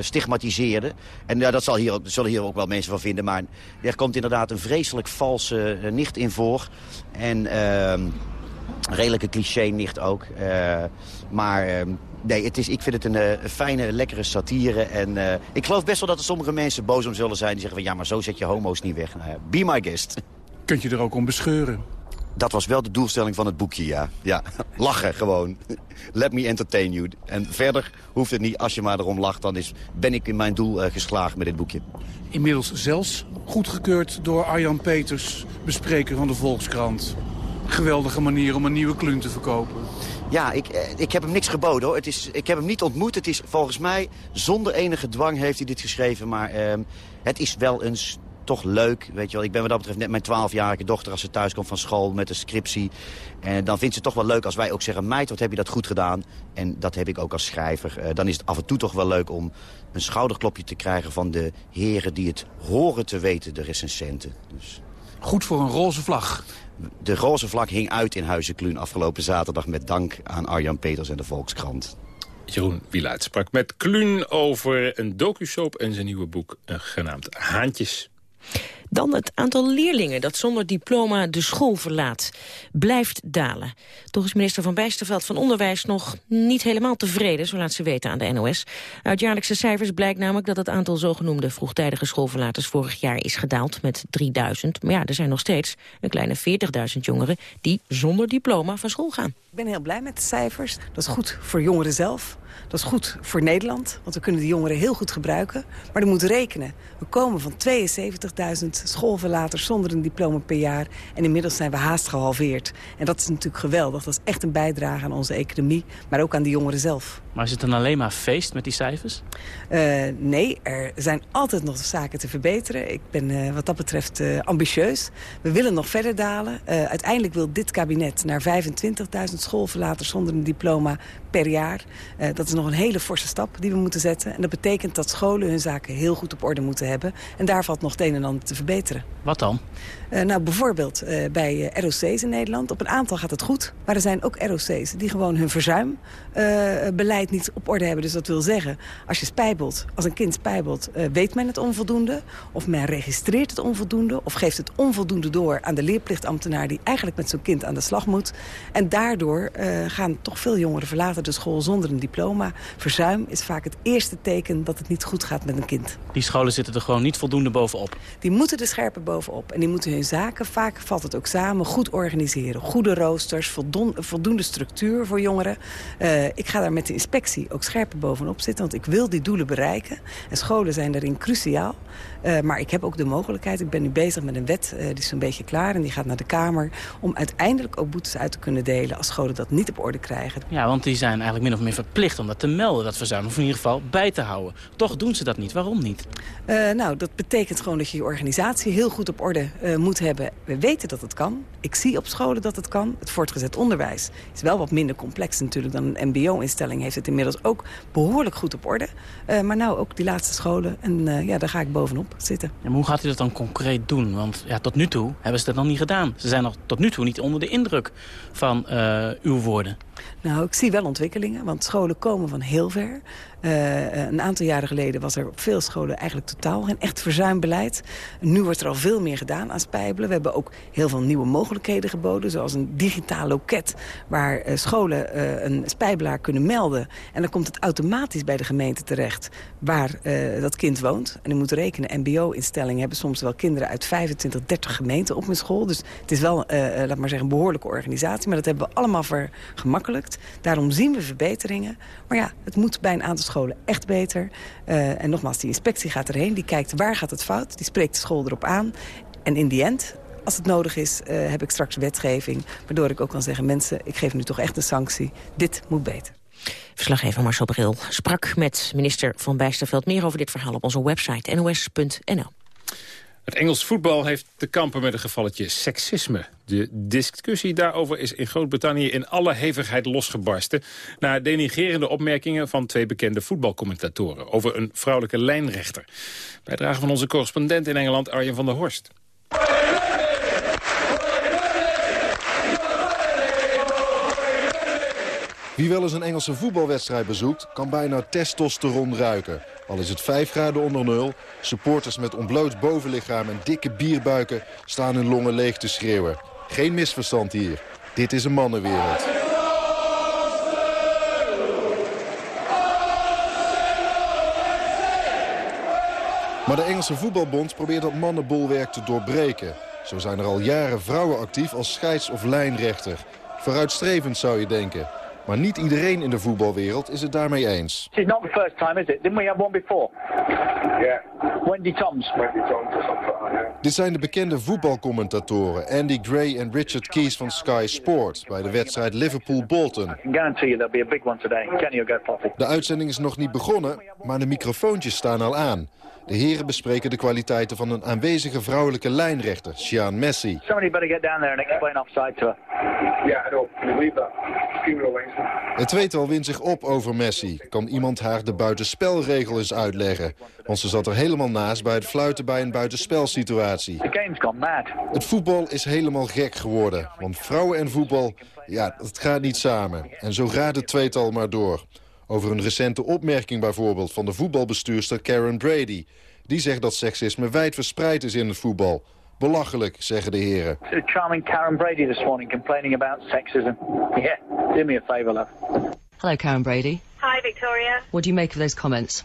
[SPEAKER 32] stigmatiseerde. En ja, dat zal hier, zullen hier ook wel mensen van vinden. Maar er komt inderdaad een vreselijk valse nicht in voor. En ehm, redelijke cliché-nicht ook. Eh, maar... ehm, Nee, het is, ik vind het een, eh, een fijne, lekkere satire. En eh, ik geloof best wel dat er sommige mensen boos om zullen zijn. Die zeggen van ja, maar zo zet je homo's niet weg. Nou be my guest.
[SPEAKER 1] Kunt je er ook om bescheuren?
[SPEAKER 32] Dat was wel de doelstelling van het boekje, ja. ja. Lachen gewoon. Let me entertain you. En verder hoeft het niet. Als je maar erom lacht, dan is, ben ik in mijn doel eh, geslaagd met dit boekje.
[SPEAKER 1] Inmiddels zelfs goedgekeurd door Arjan Peters, bespreker van de Volkskrant. Geweldige manier om een nieuwe kluun te verkopen.
[SPEAKER 32] Ja, ik, eh, ik heb hem niks geboden hoor. Het is, ik heb hem niet ontmoet. Het is volgens mij zonder enige dwang heeft hij dit geschreven. Maar ehm, het is wel een toch leuk. Weet je wel. Ik ben wat dat betreft net mijn 12-jarige dochter als ze thuis komt van school met een scriptie. En dan vindt ze het toch wel leuk als wij ook zeggen... meid, wat heb je dat goed gedaan? En dat heb ik ook als schrijver. Eh, dan is het af en toe toch wel leuk om een schouderklopje te krijgen... van de heren die het horen te weten, de recensenten. Dus...
[SPEAKER 33] Goed voor een roze vlag.
[SPEAKER 32] De roze vlag hing uit in Huizen Kluun afgelopen zaterdag... met dank aan Arjan Peters en de Volkskrant.
[SPEAKER 3] Jeroen Wieluid sprak met Kluun over een docusoap en zijn nieuwe boek eh, genaamd Haantjes.
[SPEAKER 4] Dan het aantal leerlingen dat zonder diploma de school verlaat blijft dalen. Toch is minister Van Bijsterveld van Onderwijs nog niet helemaal tevreden, zo laat ze weten aan de NOS. Uit jaarlijkse cijfers blijkt namelijk dat het aantal zogenoemde vroegtijdige schoolverlaters vorig jaar is gedaald met 3000. Maar ja, er zijn nog steeds een kleine 40.000 jongeren die zonder diploma van school gaan.
[SPEAKER 34] Ik ben heel blij met de cijfers. Dat is goed voor jongeren zelf. Dat is goed voor Nederland, want we kunnen de jongeren heel goed gebruiken. Maar er moet rekenen. We komen van 72.000 schoolverlaters zonder een diploma per jaar. En inmiddels zijn we haast gehalveerd. En dat is natuurlijk geweldig. Dat is echt een bijdrage aan onze economie, maar ook aan de jongeren zelf.
[SPEAKER 35] Maar is het dan alleen maar feest met die cijfers?
[SPEAKER 34] Uh, nee, er zijn altijd nog zaken te verbeteren. Ik ben uh, wat dat betreft uh, ambitieus. We willen nog verder dalen. uiteindelijk wil dit kabinet naar 25.000 schoolverlaters zonder een diploma per jaar. Dat is nog een hele forse stap die we moeten zetten. En dat betekent dat scholen hun zaken heel goed op orde moeten hebben. En daar valt nog het een en ander te verbeteren.
[SPEAKER 35] Wat dan?
[SPEAKER 34] Uh, nou, bijvoorbeeld uh, bij uh, ROC's in Nederland. Op een aantal gaat het goed. Maar er zijn ook ROC's die gewoon hun verzuimbeleid niet op orde hebben. Dus dat wil zeggen, als je spijbelt, als een kind spijbelt... weet men het onvoldoende. Of men registreert het onvoldoende. Of geeft het onvoldoende door aan de leerplichtambtenaar... die eigenlijk met zo'n kind aan de slag moet. En daardoor gaan toch veel jongeren verlaten de school zonder een diploma. Verzuim is vaak het eerste teken dat het niet goed gaat met een kind.
[SPEAKER 35] Die scholen zitten er gewoon niet voldoende bovenop?
[SPEAKER 34] Die moeten er scherper bovenop. En die moeten hun zaken, vaak valt het ook samen, goed organiseren. Goede roosters, voldoende structuur voor jongeren. Uh, ik ga daar met de inspectie ook scherper bovenop zitten, want ik wil die doelen bereiken. En scholen zijn daarin cruciaal. Uh, maar ik heb ook de mogelijkheid, ik ben nu bezig met een wet, uh, die is zo'n beetje klaar en die gaat naar de Kamer, om uiteindelijk ook boetes uit te kunnen delen als scholen dat niet op orde krijgen.
[SPEAKER 35] Ja, want die zijn eigenlijk min of meer verplicht om dat te melden, dat verzuim, of in ieder geval bij te houden. Toch doen ze dat niet, waarom niet?
[SPEAKER 34] Uh, nou, dat betekent gewoon dat je je organisatie heel goed op orde moet hebben. We weten dat het kan. Ik zie op scholen dat het kan. Het voortgezet onderwijs is wel wat minder complex natuurlijk dan een mbo-instelling. Heeft het inmiddels ook behoorlijk goed op orde. maar nou ook die laatste scholen en ja, daar ga ik bovenop zitten.
[SPEAKER 35] Maar hoe gaat u dat dan concreet doen? Want ja, tot nu toe hebben ze dat nog niet gedaan. Ze zijn nog tot nu toe niet onder de indruk van uw woorden.
[SPEAKER 34] Nou, ik zie wel ontwikkelingen, want scholen komen van heel ver. Uh, een aantal jaren geleden was er op veel scholen eigenlijk totaal geen echt verzuimbeleid. Nu wordt er al veel meer gedaan aan spijbelen. We hebben ook heel veel nieuwe mogelijkheden geboden, zoals een digitaal loket... waar uh, scholen uh, een spijbelaar kunnen melden. En dan komt het automatisch bij de gemeente terecht waar dat kind woont. En u moet rekenen, mbo-instellingen hebben soms wel kinderen uit 25, 30 gemeenten op hun school. Dus het is wel, laat maar zeggen, een behoorlijke organisatie. Maar dat hebben we allemaal vergemakkelijkt. Daarom zien we verbeteringen. Maar ja, het moet bij een aantal scholen echt beter. Uh, en nogmaals, die inspectie gaat erheen. Die kijkt waar gaat het fout. Die spreekt de school erop aan. En in die end, als het nodig is, uh, heb ik straks wetgeving. Waardoor ik ook kan zeggen, mensen, ik geef nu toch echt een sanctie. Dit moet beter.
[SPEAKER 4] Verslaggever Marcel Bril sprak met minister Van Bijsterveld. Meer over dit verhaal op onze website nos.nl.
[SPEAKER 3] Het Engels voetbal heeft te kampen met een gevalletje seksisme. De discussie daarover is in Groot-Brittannië in alle hevigheid losgebarsten... na denigerende opmerkingen van twee bekende voetbalcommentatoren... over een vrouwelijke lijnrechter. Bijdrage van onze correspondent in Engeland, Arjen van der Horst.
[SPEAKER 36] Wie wel eens een Engelse voetbalwedstrijd bezoekt, kan bijna testosteron ruiken. Al is het 5 graden onder nul, supporters met ontbloot bovenlichaam en dikke bierbuiken staan hun longen leeg te schreeuwen. Geen misverstand hier. Dit is een mannenwereld. Maar de Engelse voetbalbond probeert dat mannenbolwerk te doorbreken. Zo zijn er al jaren vrouwen actief als scheids- of lijnrechter. Vooruitstrevend zou je denken. Maar niet iedereen in de voetbalwereld is het daarmee eens.
[SPEAKER 37] It's not the first time, is it? Didn't we have one before?
[SPEAKER 36] Yeah.
[SPEAKER 37] Wendy Toms.
[SPEAKER 36] Wendy Toms or something Dit zijn de bekende voetbalcommentatoren Andy Gray en Richard Keys van Sky Sport bij de wedstrijd Liverpool-Bolton. De uitzending is nog niet begonnen, maar de microfoontjes staan al aan. De heren bespreken de kwaliteiten van een aanwezige vrouwelijke lijnrechter, Sian Messi.
[SPEAKER 37] Somebody better get down there and explain offside to her.
[SPEAKER 38] Yeah, I know. Can you leave that? Keep it away.
[SPEAKER 36] Het tweetal wint zich op over Messi. Kan iemand haar de buitenspelregel eens uitleggen? Want ze zat er helemaal naast bij het fluiten bij een buitenspelsituatie.
[SPEAKER 37] The game's gone mad.
[SPEAKER 36] Het voetbal is helemaal gek geworden. Want vrouwen en voetbal, ja, dat gaat niet samen. En zo gaat het tweetal maar door. Over een recente opmerking bijvoorbeeld van de voetbalbestuurster Karen Brady. Die zegt dat seksisme wijd verspreid is in het voetbal. Belachelijk, zeggen de heren.
[SPEAKER 37] Charming Karen Brady this morning complaining about sexism. Yeah, do me a favour, love.
[SPEAKER 39] Hello, Karen Brady.
[SPEAKER 40] Hi, Victoria.
[SPEAKER 39] What do you make of those comments?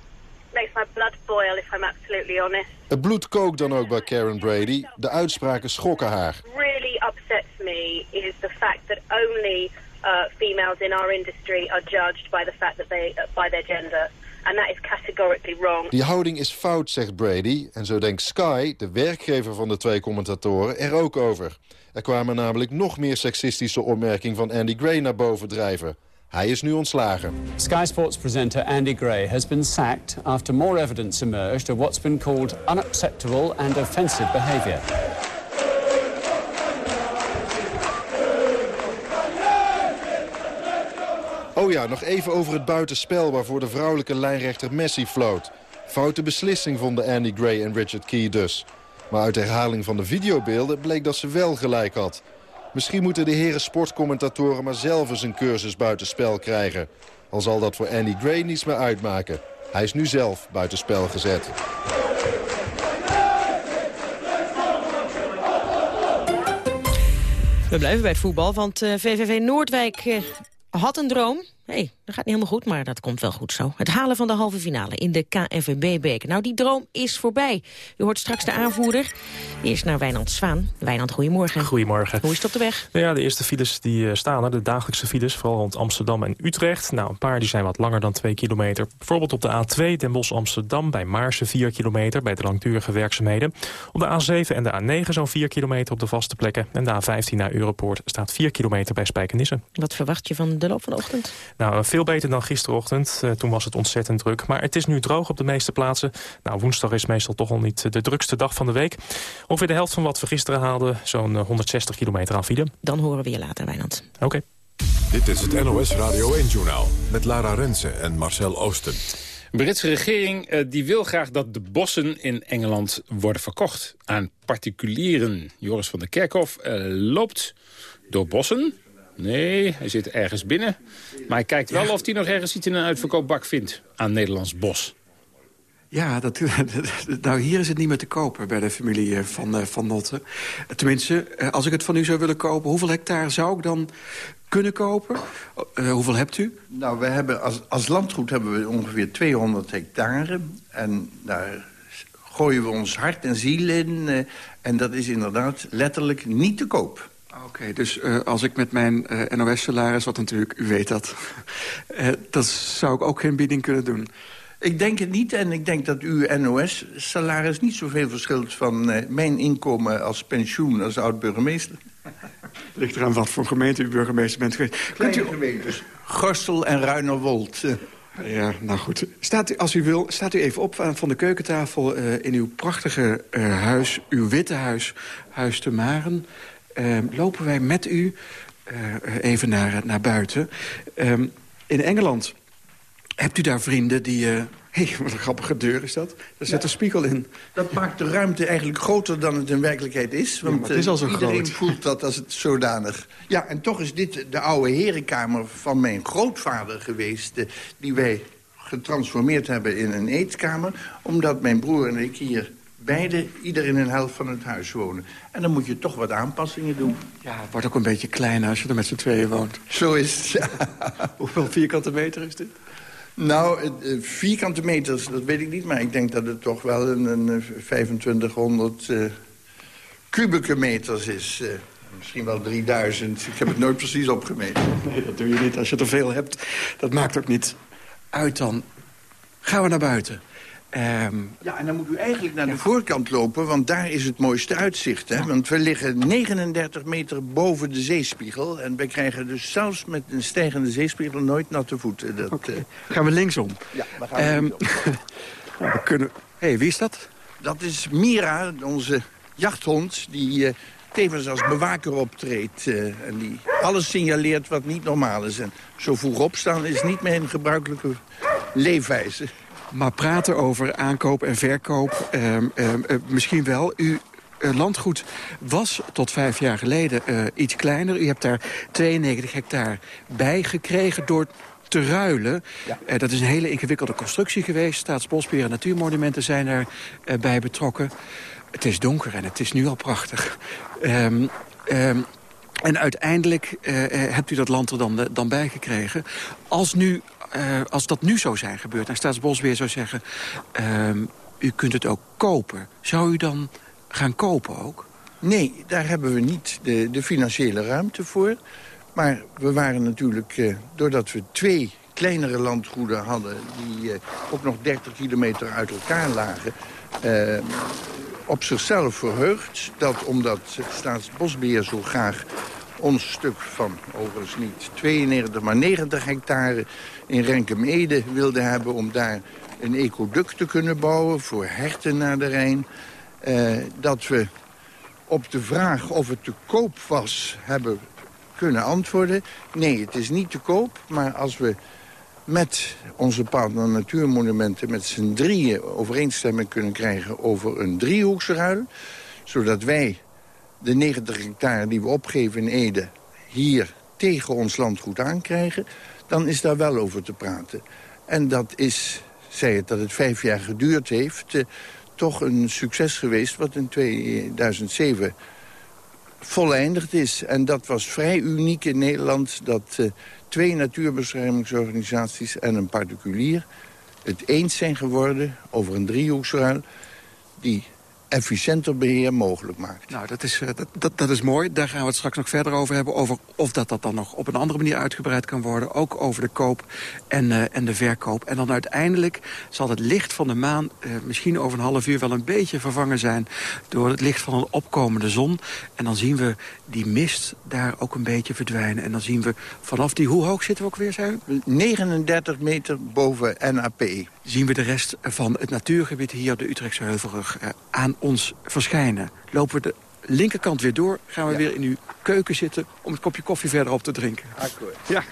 [SPEAKER 40] Makes my blood boil if I'm absolutely honest.
[SPEAKER 36] Het bloed kookt dan ook bij Karen Brady. De uitspraken schokken haar.
[SPEAKER 40] Really upsets me is the fact that only uh, females in our industry are judged by the fact that they uh, by their gender. And that is categorically wrong.
[SPEAKER 36] Die houding is fout, zegt Brady. En zo denkt Sky, de werkgever van de twee commentatoren, er ook over. Er kwamen namelijk nog meer seksistische opmerkingen van Andy Gray naar boven drijven. Hij is nu ontslagen.
[SPEAKER 41] Sky Sports presenter Andy Gray has been sacked after more evidence emerged of what's been called unacceptable and offensive behaviour.
[SPEAKER 36] Oh ja, nog even over het buitenspel waarvoor de vrouwelijke lijnrechter Messi floot. Foute beslissing vonden Andy Gray en Richard Key dus. Maar uit herhaling van de videobeelden bleek dat ze wel gelijk had. Misschien moeten de heren sportcommentatoren maar zelf eens een cursus buitenspel krijgen. Al zal dat voor Andy Gray niets meer uitmaken. Hij is nu zelf buitenspel gezet.
[SPEAKER 4] We blijven bij het voetbal, want eh, VVV Noordwijk eh, had een droom. Hé, hey, dat gaat niet helemaal goed, maar dat komt wel goed zo. Het halen van de halve finale in de KNVB-beker. Nou, die droom is voorbij. U hoort straks de aanvoerder. Eerst naar Wijnand Zwaan. Wijnand, goedemorgen.
[SPEAKER 42] Goedemorgen.
[SPEAKER 4] Hoe is het op de weg?
[SPEAKER 42] Nou ja, de eerste files die eh, staan er, de dagelijkse files, vooral rond Amsterdam en Utrecht. Nou, een paar die zijn wat langer dan 2 kilometer. Bijvoorbeeld op de A2 Den Bosch-Amsterdam bij Maarsen 4 kilometer bij de langdurige werkzaamheden. Op de A7 en de A9 zo'n 4 kilometer op de vaste plekken. En de A15 naar Europoort staat 4 kilometer bij Spijkenisse.
[SPEAKER 4] Wat verwacht je van de loop van de ochtend?
[SPEAKER 42] Nou, veel beter dan gisterochtend. Uh, toen was het ontzettend druk. Maar het is nu droog op de meeste plaatsen. Nou, woensdag is meestal toch al niet de drukste dag van de week. Ongeveer de helft van wat we gisteren haalden. Zo'n 160 kilometer aan file.
[SPEAKER 4] Dan horen we je later, Wijnand.
[SPEAKER 42] Oké. Okay.
[SPEAKER 2] Dit is het NOS Radio 1-journaal met Lara Rensen en Marcel Oosten.
[SPEAKER 3] De Britse regering uh, die wil graag dat de bossen in Engeland worden verkocht aan particulieren. Joris van der Kerkhof loopt door bossen Nee, hij zit ergens binnen. Maar hij kijkt wel of hij nog ergens iets in een uitverkoopbak vindt aan Nederlands Bos.
[SPEAKER 14] Ja, dat, nou hier is het niet meer te kopen bij de familie van, van Notte. Tenminste, als ik het van u zou willen kopen... hoeveel hectare zou ik dan kunnen kopen? Uh, hoeveel hebt u?
[SPEAKER 30] Nou, we hebben als, als landgoed hebben we ongeveer 200 hectare. En daar gooien we ons hart en ziel in. En dat is inderdaad letterlijk niet te koop.
[SPEAKER 14] Oké, okay, dus uh, als ik met mijn uh, NOS-salaris, wat natuurlijk, u weet dat... Uh, dat zou ik ook geen bieding kunnen doen.
[SPEAKER 30] Ik denk het niet en ik denk dat uw NOS-salaris niet zoveel verschilt... van mijn inkomen als pensioen als oud-burgemeester.
[SPEAKER 14] Ligt eraan wat voor gemeente u burgemeester bent geweest.
[SPEAKER 30] Kunt u gemeentes? Gorstel en Ruinerwold.
[SPEAKER 14] Ja, nou goed. Staat u, als u wil, staat u even op van de keukentafel... in uw prachtige huis, uw witte huis, Huis te Maren... Uh, lopen wij met u uh, even naar, naar buiten. Uh, in Engeland hebt u daar vrienden die... Hé, hey, wat een grappige deur is dat. Daar zit een spiegel in.
[SPEAKER 30] Dat maakt de ruimte eigenlijk groter dan het in werkelijkheid is. Want
[SPEAKER 14] ja, het is al zo
[SPEAKER 30] iedereen
[SPEAKER 14] groot.
[SPEAKER 30] voelt dat als het zodanig. Ja, en toch is dit de oude herenkamer van mijn grootvader geweest... die wij getransformeerd hebben in een eetkamer... omdat mijn broer en ik hier beide ieder in een helft van het huis wonen. En dan moet je toch wat aanpassingen doen.
[SPEAKER 14] Ja, het wordt ook een beetje kleiner als je er met z'n tweeën woont.
[SPEAKER 30] Zo is het, ja.
[SPEAKER 14] Hoeveel vierkante meter is dit?
[SPEAKER 30] Nou, vierkante meters, dat weet ik niet. Maar ik denk dat het toch wel een, een 2500 uh, kubieke meters is. Uh, misschien wel 3000. Ik heb het nooit precies opgemeten.
[SPEAKER 14] Nee, dat doe je niet als je er veel hebt. Dat maakt ook niet uit dan. Gaan we naar buiten.
[SPEAKER 30] Um, ja, en dan moet u eigenlijk naar de voorkant lopen, want daar is het mooiste uitzicht. Hè? Want we liggen 39 meter boven de zeespiegel. En we krijgen dus zelfs met een stijgende zeespiegel nooit natte voeten. Dat,
[SPEAKER 14] okay. uh... Gaan we linksom?
[SPEAKER 30] Ja, we gaan um, linksom.
[SPEAKER 14] we kunnen... hey, wie is dat?
[SPEAKER 30] Dat is Mira, onze jachthond, die uh, tevens als bewaker optreedt. Uh, en die alles signaleert wat niet normaal is. En zo vroeg opstaan is niet meer een gebruikelijke leefwijze.
[SPEAKER 14] Maar praten over aankoop en verkoop, uh, misschien wel. U, landgoed was tot vijf jaar geleden iets kleiner. U hebt daar 92 hectare bij gekregen door te ruilen. Ja. dat is een hele ingewikkelde constructie geweest. Staatsbosbeheer en natuurmonumenten zijn erbij bij betrokken. Het is donker en het is nu al prachtig. Um, um, en uiteindelijk hebt u dat land er dan, dan bij gekregen. Als, nu, uh, als dat nu zou zijn gebeurd en Staatsbosbeheer zou zeggen... Um, u kunt het ook kopen. Zou u dan gaan kopen ook?
[SPEAKER 30] Nee, daar hebben we niet de, de financiële ruimte voor. Maar we waren natuurlijk, uh, doordat we twee kleinere landgoeden hadden... die uh, ook nog 30 kilometer uit elkaar lagen... Op zichzelf verheugd dat omdat Staatsbosbeheer zo graag ons stuk van, overigens niet 92, maar 90 hectare in Renkum-Ede wilde hebben... om daar een ecoduct te kunnen bouwen voor herten naar de Rijn. Uh, dat we op de vraag of het te koop was hebben kunnen antwoorden. Nee, het is niet te koop, maar als we met onze partner Natuurmonumenten... met z'n drieën overeenstemming kunnen krijgen over een driehoeksruil... zodat wij de 90 hectare die we opgeven in Ede... hier tegen ons landgoed aankrijgen... dan is daar wel over te praten. En dat is, zei het dat het vijf jaar geduurd heeft... Eh, toch een succes geweest wat in 2007 voleindigd is. En dat was vrij uniek in Nederland... dat uh, twee natuurbeschermingsorganisaties en een particulier... het eens zijn geworden over een driehoeksruil... die efficiënter beheer mogelijk maakt.
[SPEAKER 14] Nou, dat is, eh, dat, dat, dat, is mooi. Daar gaan we het straks nog verder over hebben. Over of dat, dat dan nog op een andere manier uitgebreid kan worden. Ook over de koop en, uh, en de verkoop. En dan uiteindelijk zal het licht van de maan... Uh, misschien over een half uur wel een beetje vervangen zijn... door het licht van een opkomende zon. En dan zien we die mist daar ook een beetje verdwijnen. En dan zien we vanaf die... Hoe hoog zitten we ook weer, zijn?
[SPEAKER 30] 39 meter boven NAP.
[SPEAKER 14] Zien we de rest van het natuurgebied hier op de Utrechtse Heuvelrug aan ons verschijnen. Lopen we de linkerkant weer door, gaan we ja. weer in uw keuken zitten... om het kopje koffie verder op te drinken.
[SPEAKER 30] Akkoord.
[SPEAKER 14] Ja.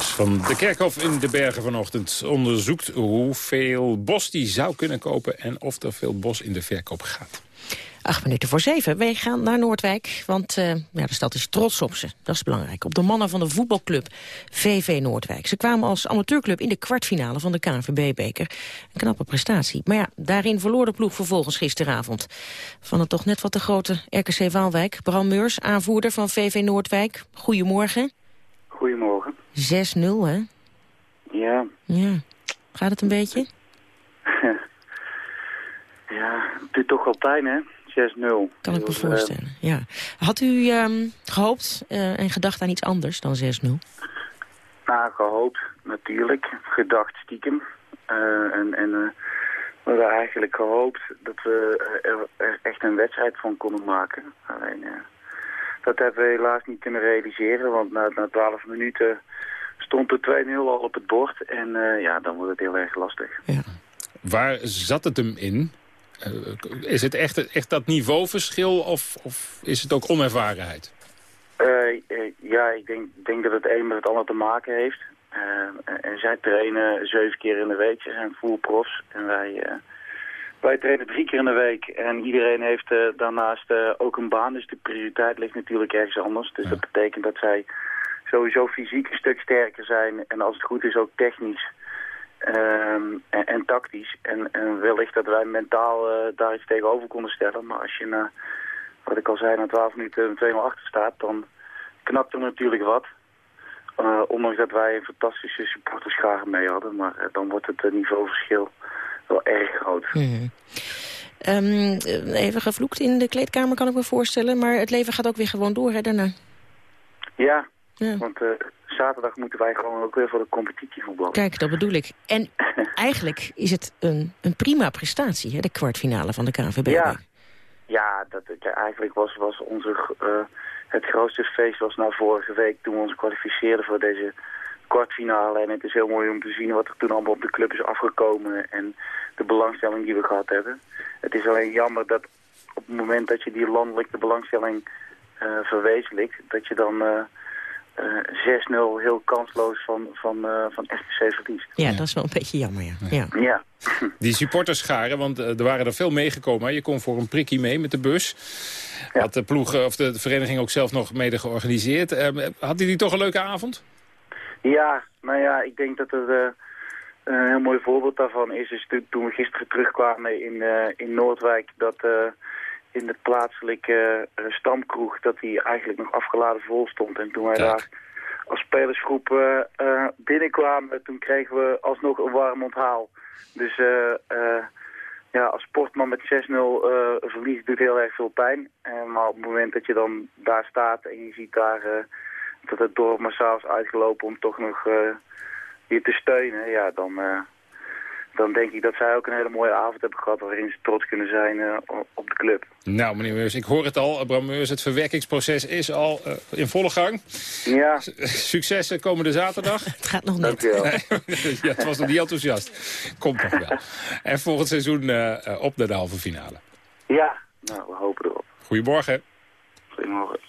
[SPEAKER 3] Van de Kerkhof in de Bergen vanochtend onderzoekt hoeveel bos die zou kunnen kopen... en of er veel bos in de verkoop gaat.
[SPEAKER 4] Acht minuten voor zeven. Wij gaan naar Noordwijk, want uh, ja, de stad is trots op ze. Dat is belangrijk. Op de mannen van de voetbalclub VV Noordwijk. Ze kwamen als amateurclub in de kwartfinale van de KNVB-beker. Een knappe prestatie. Maar ja, daarin verloor de ploeg vervolgens gisteravond. Van het toch net wat te grote RKC Waalwijk. Bram Meurs, aanvoerder van VV Noordwijk. Goedemorgen.
[SPEAKER 43] Goedemorgen.
[SPEAKER 4] 6-0, hè?
[SPEAKER 43] Ja.
[SPEAKER 4] Ja. Gaat het een beetje?
[SPEAKER 43] ja, het doet toch wel pijn, hè? 6-0.
[SPEAKER 4] Kan ik me dus, voorstellen, uh, ja. Had u um, gehoopt uh, en gedacht aan iets anders dan 6-0?
[SPEAKER 43] Nou, gehoopt natuurlijk. Gedacht stiekem. Uh, en en we hadden eigenlijk gehoopt dat we er, er, echt een wedstrijd van konden maken. Alleen, dat hebben we helaas niet kunnen realiseren, want na, na 12 minuten stond de 2-0 al op het bord. En ja, dan wordt het heel erg lastig.
[SPEAKER 4] Ja.
[SPEAKER 3] Waar zat het hem in? Uh, is het echt, echt dat niveauverschil of, of is het ook onervarenheid?
[SPEAKER 43] Uh, uh, ja, ik denk, denk dat het een met het ander te maken heeft. en zij trainen zeven keer in de week. Ze zijn full profs. En wij, wij trainen drie keer in de week. En iedereen heeft daarnaast ook een baan. Dus de prioriteit ligt natuurlijk ergens anders. Dus ja. dat betekent dat zij sowieso fysiek een stuk sterker zijn. En als het goed is ook technisch. Um, en, en, tactisch. En, en, wellicht dat wij mentaal uh, daar iets tegenover konden stellen. Maar als je, na, wat ik al zei, na 12 minuten 2-0 achter staat, dan knapt er natuurlijk wat. Uh, ondanks dat wij een fantastische supporterschare mee hadden. Maar uh, dan wordt het niveauverschil wel erg groot.
[SPEAKER 4] Mm. Um, even gevloekt in de kleedkamer kan ik me voorstellen. Maar het leven gaat ook weer gewoon door hè, daarna.
[SPEAKER 43] Ja, ja. want zaterdag moeten wij gewoon ook weer voor de competitie voetballen.
[SPEAKER 4] Kijk, dat bedoel ik. En eigenlijk is het een, een prima prestatie, hè, de kwartfinale van de KNVB.
[SPEAKER 43] Ja, ja dat, eigenlijk was, was onze, uh, het grootste feest was na vorige week toen we ons kwalificeerden voor deze kwartfinale. En het is heel mooi om te zien wat er toen allemaal op de club is afgekomen. En de belangstelling die we gehad hebben. Het is alleen jammer dat op het moment dat je die landelijke belangstelling uh, verwezenlijkt... dat je dan... Uh, uh, 6-0 heel kansloos van, van, uh, van FTC verliest.
[SPEAKER 4] Ja, dat is wel een beetje jammer, ja.
[SPEAKER 43] ja. ja.
[SPEAKER 3] Die supporterscharen, want uh, er waren er veel meegekomen. Je kon voor een prikkie mee met de bus. Ja. Had de ploeg of de, de, vereniging ook zelf nog mede georganiseerd. Uh, had hij die toch een leuke avond?
[SPEAKER 43] Ja, nou ja, ik denk dat het een heel mooi voorbeeld daarvan is. is toen we gisteren terugkwamen in, in Noordwijk... dat in de plaatselijke uh, stamkroeg dat hij eigenlijk nog afgeladen vol stond. En toen wij Kijk. daar als spelersgroep uh, uh, binnenkwamen, toen kregen we alsnog een warm onthaal. Dus ja, als sportman met 6-0 verlies doet heel erg veel pijn. maar op het moment dat je dan daar staat en je ziet daar dat het dorp massaal is uitgelopen om toch nog je te steunen, ja, dan dan denk ik dat zij ook een hele mooie avond hebben gehad... waarin ze trots kunnen zijn uh, op de club.
[SPEAKER 3] Nou, meneer Meurs, ik hoor het al. Bram Meurs, het verwerkingsproces is al uh, in volle gang.
[SPEAKER 43] Ja.
[SPEAKER 3] Successen komende zaterdag.
[SPEAKER 4] het gaat nog niet.
[SPEAKER 3] ja, het was nog niet enthousiast. Komt nog wel. En volgend seizoen uh, op naar de halve finale.
[SPEAKER 43] Ja, nou, we hopen erop.
[SPEAKER 3] Goedemorgen.
[SPEAKER 43] Goedemorgen.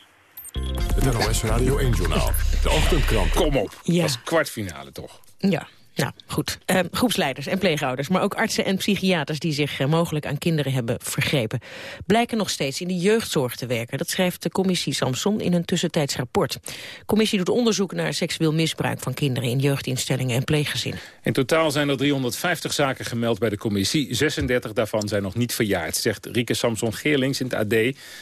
[SPEAKER 2] Het NOS Radio 1-journaal. De ochtendkrant.
[SPEAKER 3] Kom op. Ja. Dat is kwartfinale, toch?
[SPEAKER 4] Ja. Nou, goed. Uh, groepsleiders en pleegouders, maar ook artsen en psychiaters... die zich uh, mogelijk aan kinderen hebben vergrepen... blijken nog steeds in de jeugdzorg te werken. Dat schrijft de commissie Samson in een tussentijds rapport. De commissie doet onderzoek naar seksueel misbruik van kinderen... in jeugdinstellingen en pleeggezinnen.
[SPEAKER 3] In totaal zijn er 350 zaken gemeld bij de commissie. 36 daarvan zijn nog niet verjaard, zegt Rieke Samson-Geerlings in het AD.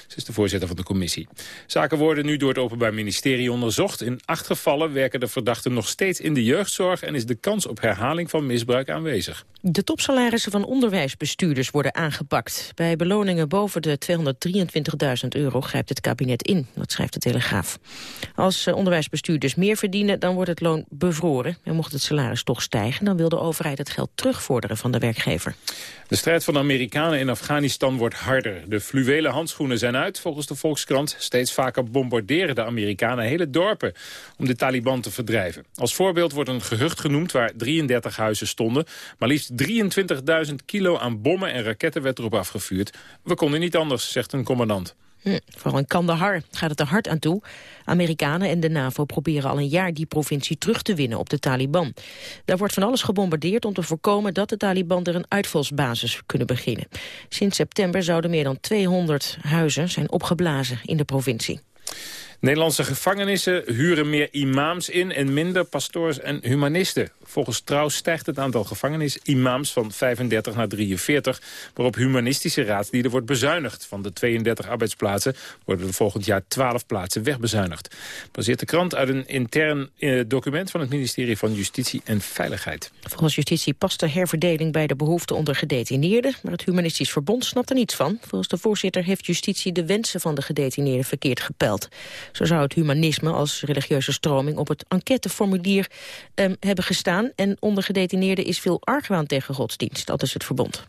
[SPEAKER 3] Ze is de voorzitter van de commissie. Zaken worden nu door het Openbaar Ministerie onderzocht. In acht gevallen werken de verdachten nog steeds in de jeugdzorg... en is de kans op herhaling van misbruik aanwezig.
[SPEAKER 4] De topsalarissen van onderwijsbestuurders worden aangepakt. Bij beloningen boven de 223.000 euro grijpt het kabinet in, dat schrijft de Telegraaf. Als eh, onderwijsbestuurders meer verdienen, dan wordt het loon bevroren. En mocht het salaris toch stijgen, dan wil de overheid het geld terugvorderen van de werkgever.
[SPEAKER 3] De strijd van de Amerikanen in Afghanistan wordt harder. De fluwelen handschoenen zijn uit, volgens de Volkskrant. Steeds vaker bombarderen de Amerikanen hele dorpen om de Taliban te verdrijven. Als voorbeeld wordt een gehucht genoemd waar 33 huizen stonden. Maar liefst 23.000 kilo aan bommen en raketten werd erop afgevuurd. We konden niet anders, zegt een commandant.
[SPEAKER 4] Vooral in Kandahar gaat het er hard aan toe. Amerikanen en de NAVO proberen al een jaar die provincie terug te winnen op de Taliban. Daar wordt van alles gebombardeerd om te voorkomen dat de Taliban er een uitvalsbasis kunnen beginnen. Sinds september zouden meer dan 200 huizen zijn opgeblazen in de provincie.
[SPEAKER 3] Nederlandse gevangenissen huren meer imams in en minder pastoors en humanisten. Volgens Trouw stijgt het aantal gevangenis-imams van 35 naar 43... waarop humanistische raadslieden wordt bezuinigd. Van de 32 arbeidsplaatsen worden er volgend jaar 12 plaatsen wegbezuinigd. Baseert de krant uit een intern eh, document van het ministerie van Justitie en Veiligheid.
[SPEAKER 4] Volgens Justitie past de herverdeling bij de behoeften onder gedetineerden... maar het Humanistisch Verbond snapt er niets van. Volgens de voorzitter heeft Justitie de wensen van de gedetineerden verkeerd gepeld. Zo zou het humanisme als religieuze stroming op het enquêteformulier um, hebben gestaan. En onder gedetineerden is veel argwaan tegen godsdienst. Dat is het verbond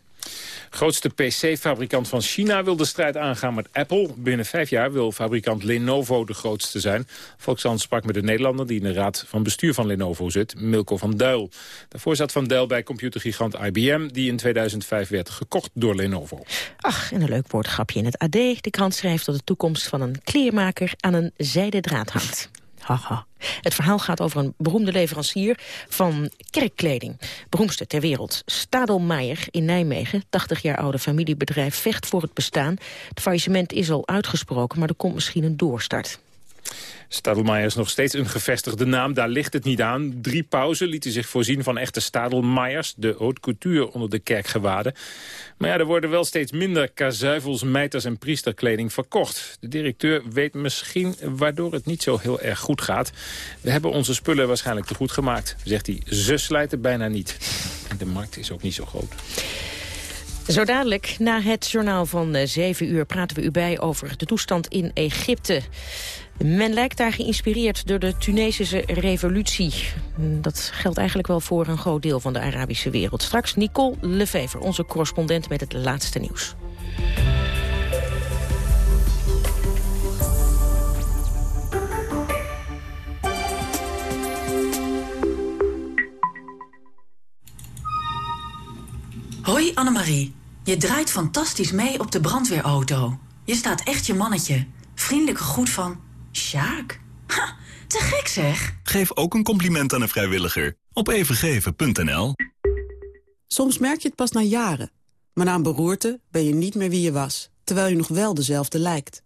[SPEAKER 3] grootste PC-fabrikant van China wil de strijd aangaan met Apple. Binnen vijf jaar wil fabrikant Lenovo de grootste zijn. Volkskrant sprak met de Nederlander die in de raad van bestuur van Lenovo zit, Milko van Duil. Daarvoor zat Van Duil bij computergigant IBM, die in 2005 werd gekocht door Lenovo.
[SPEAKER 4] Ach, en een leuk woordgrapje in het AD. De krant schrijft dat de toekomst van een kleermaker aan een zijden draad hangt. Het verhaal gaat over een beroemde leverancier van kerkkleding. Beroemdste ter wereld. Stadelmeijer in Nijmegen, 80 jaar oude familiebedrijf, vecht voor het bestaan. Het faillissement is al uitgesproken, maar er komt misschien een doorstart.
[SPEAKER 3] Stadelmeijer is nog steeds een gevestigde naam. Daar ligt het niet aan. Drie pauzen lieten zich voorzien van echte Stadelmeiers. De haute couture onder de kerkgewaden. Maar ja, er worden wel steeds minder kazuivels, mijters en priesterkleding verkocht. De directeur weet misschien waardoor het niet zo heel erg goed gaat. We hebben onze spullen waarschijnlijk te goed gemaakt, zegt hij. Ze slijten bijna niet. De markt is ook niet zo groot.
[SPEAKER 4] Zo dadelijk, na het journaal van 7 uur, praten we u bij over de toestand in Egypte. Men lijkt daar geïnspireerd door de Tunesische revolutie. Mm, dat geldt eigenlijk wel voor een groot deel van de Arabische wereld. Straks Nicole Lefever, onze correspondent met het laatste nieuws.
[SPEAKER 44] Hoi Annemarie. Je draait fantastisch mee op de brandweerauto. Je staat echt je mannetje. Vriendelijk goed van Sjaak. Ha, te gek zeg.
[SPEAKER 45] Geef ook een compliment aan een vrijwilliger op evengeven.nl.
[SPEAKER 46] Soms merk je het pas na jaren. Maar na een beroerte ben je niet meer wie je was... terwijl je nog wel dezelfde lijkt.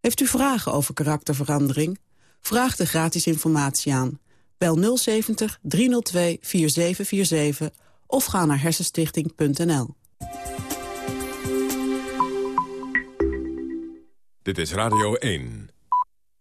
[SPEAKER 46] Heeft u vragen over karakterverandering? Vraag de gratis informatie aan. Bel 070 302 4747 of ga naar hersenstichting.nl.
[SPEAKER 2] Dit is Radio 1.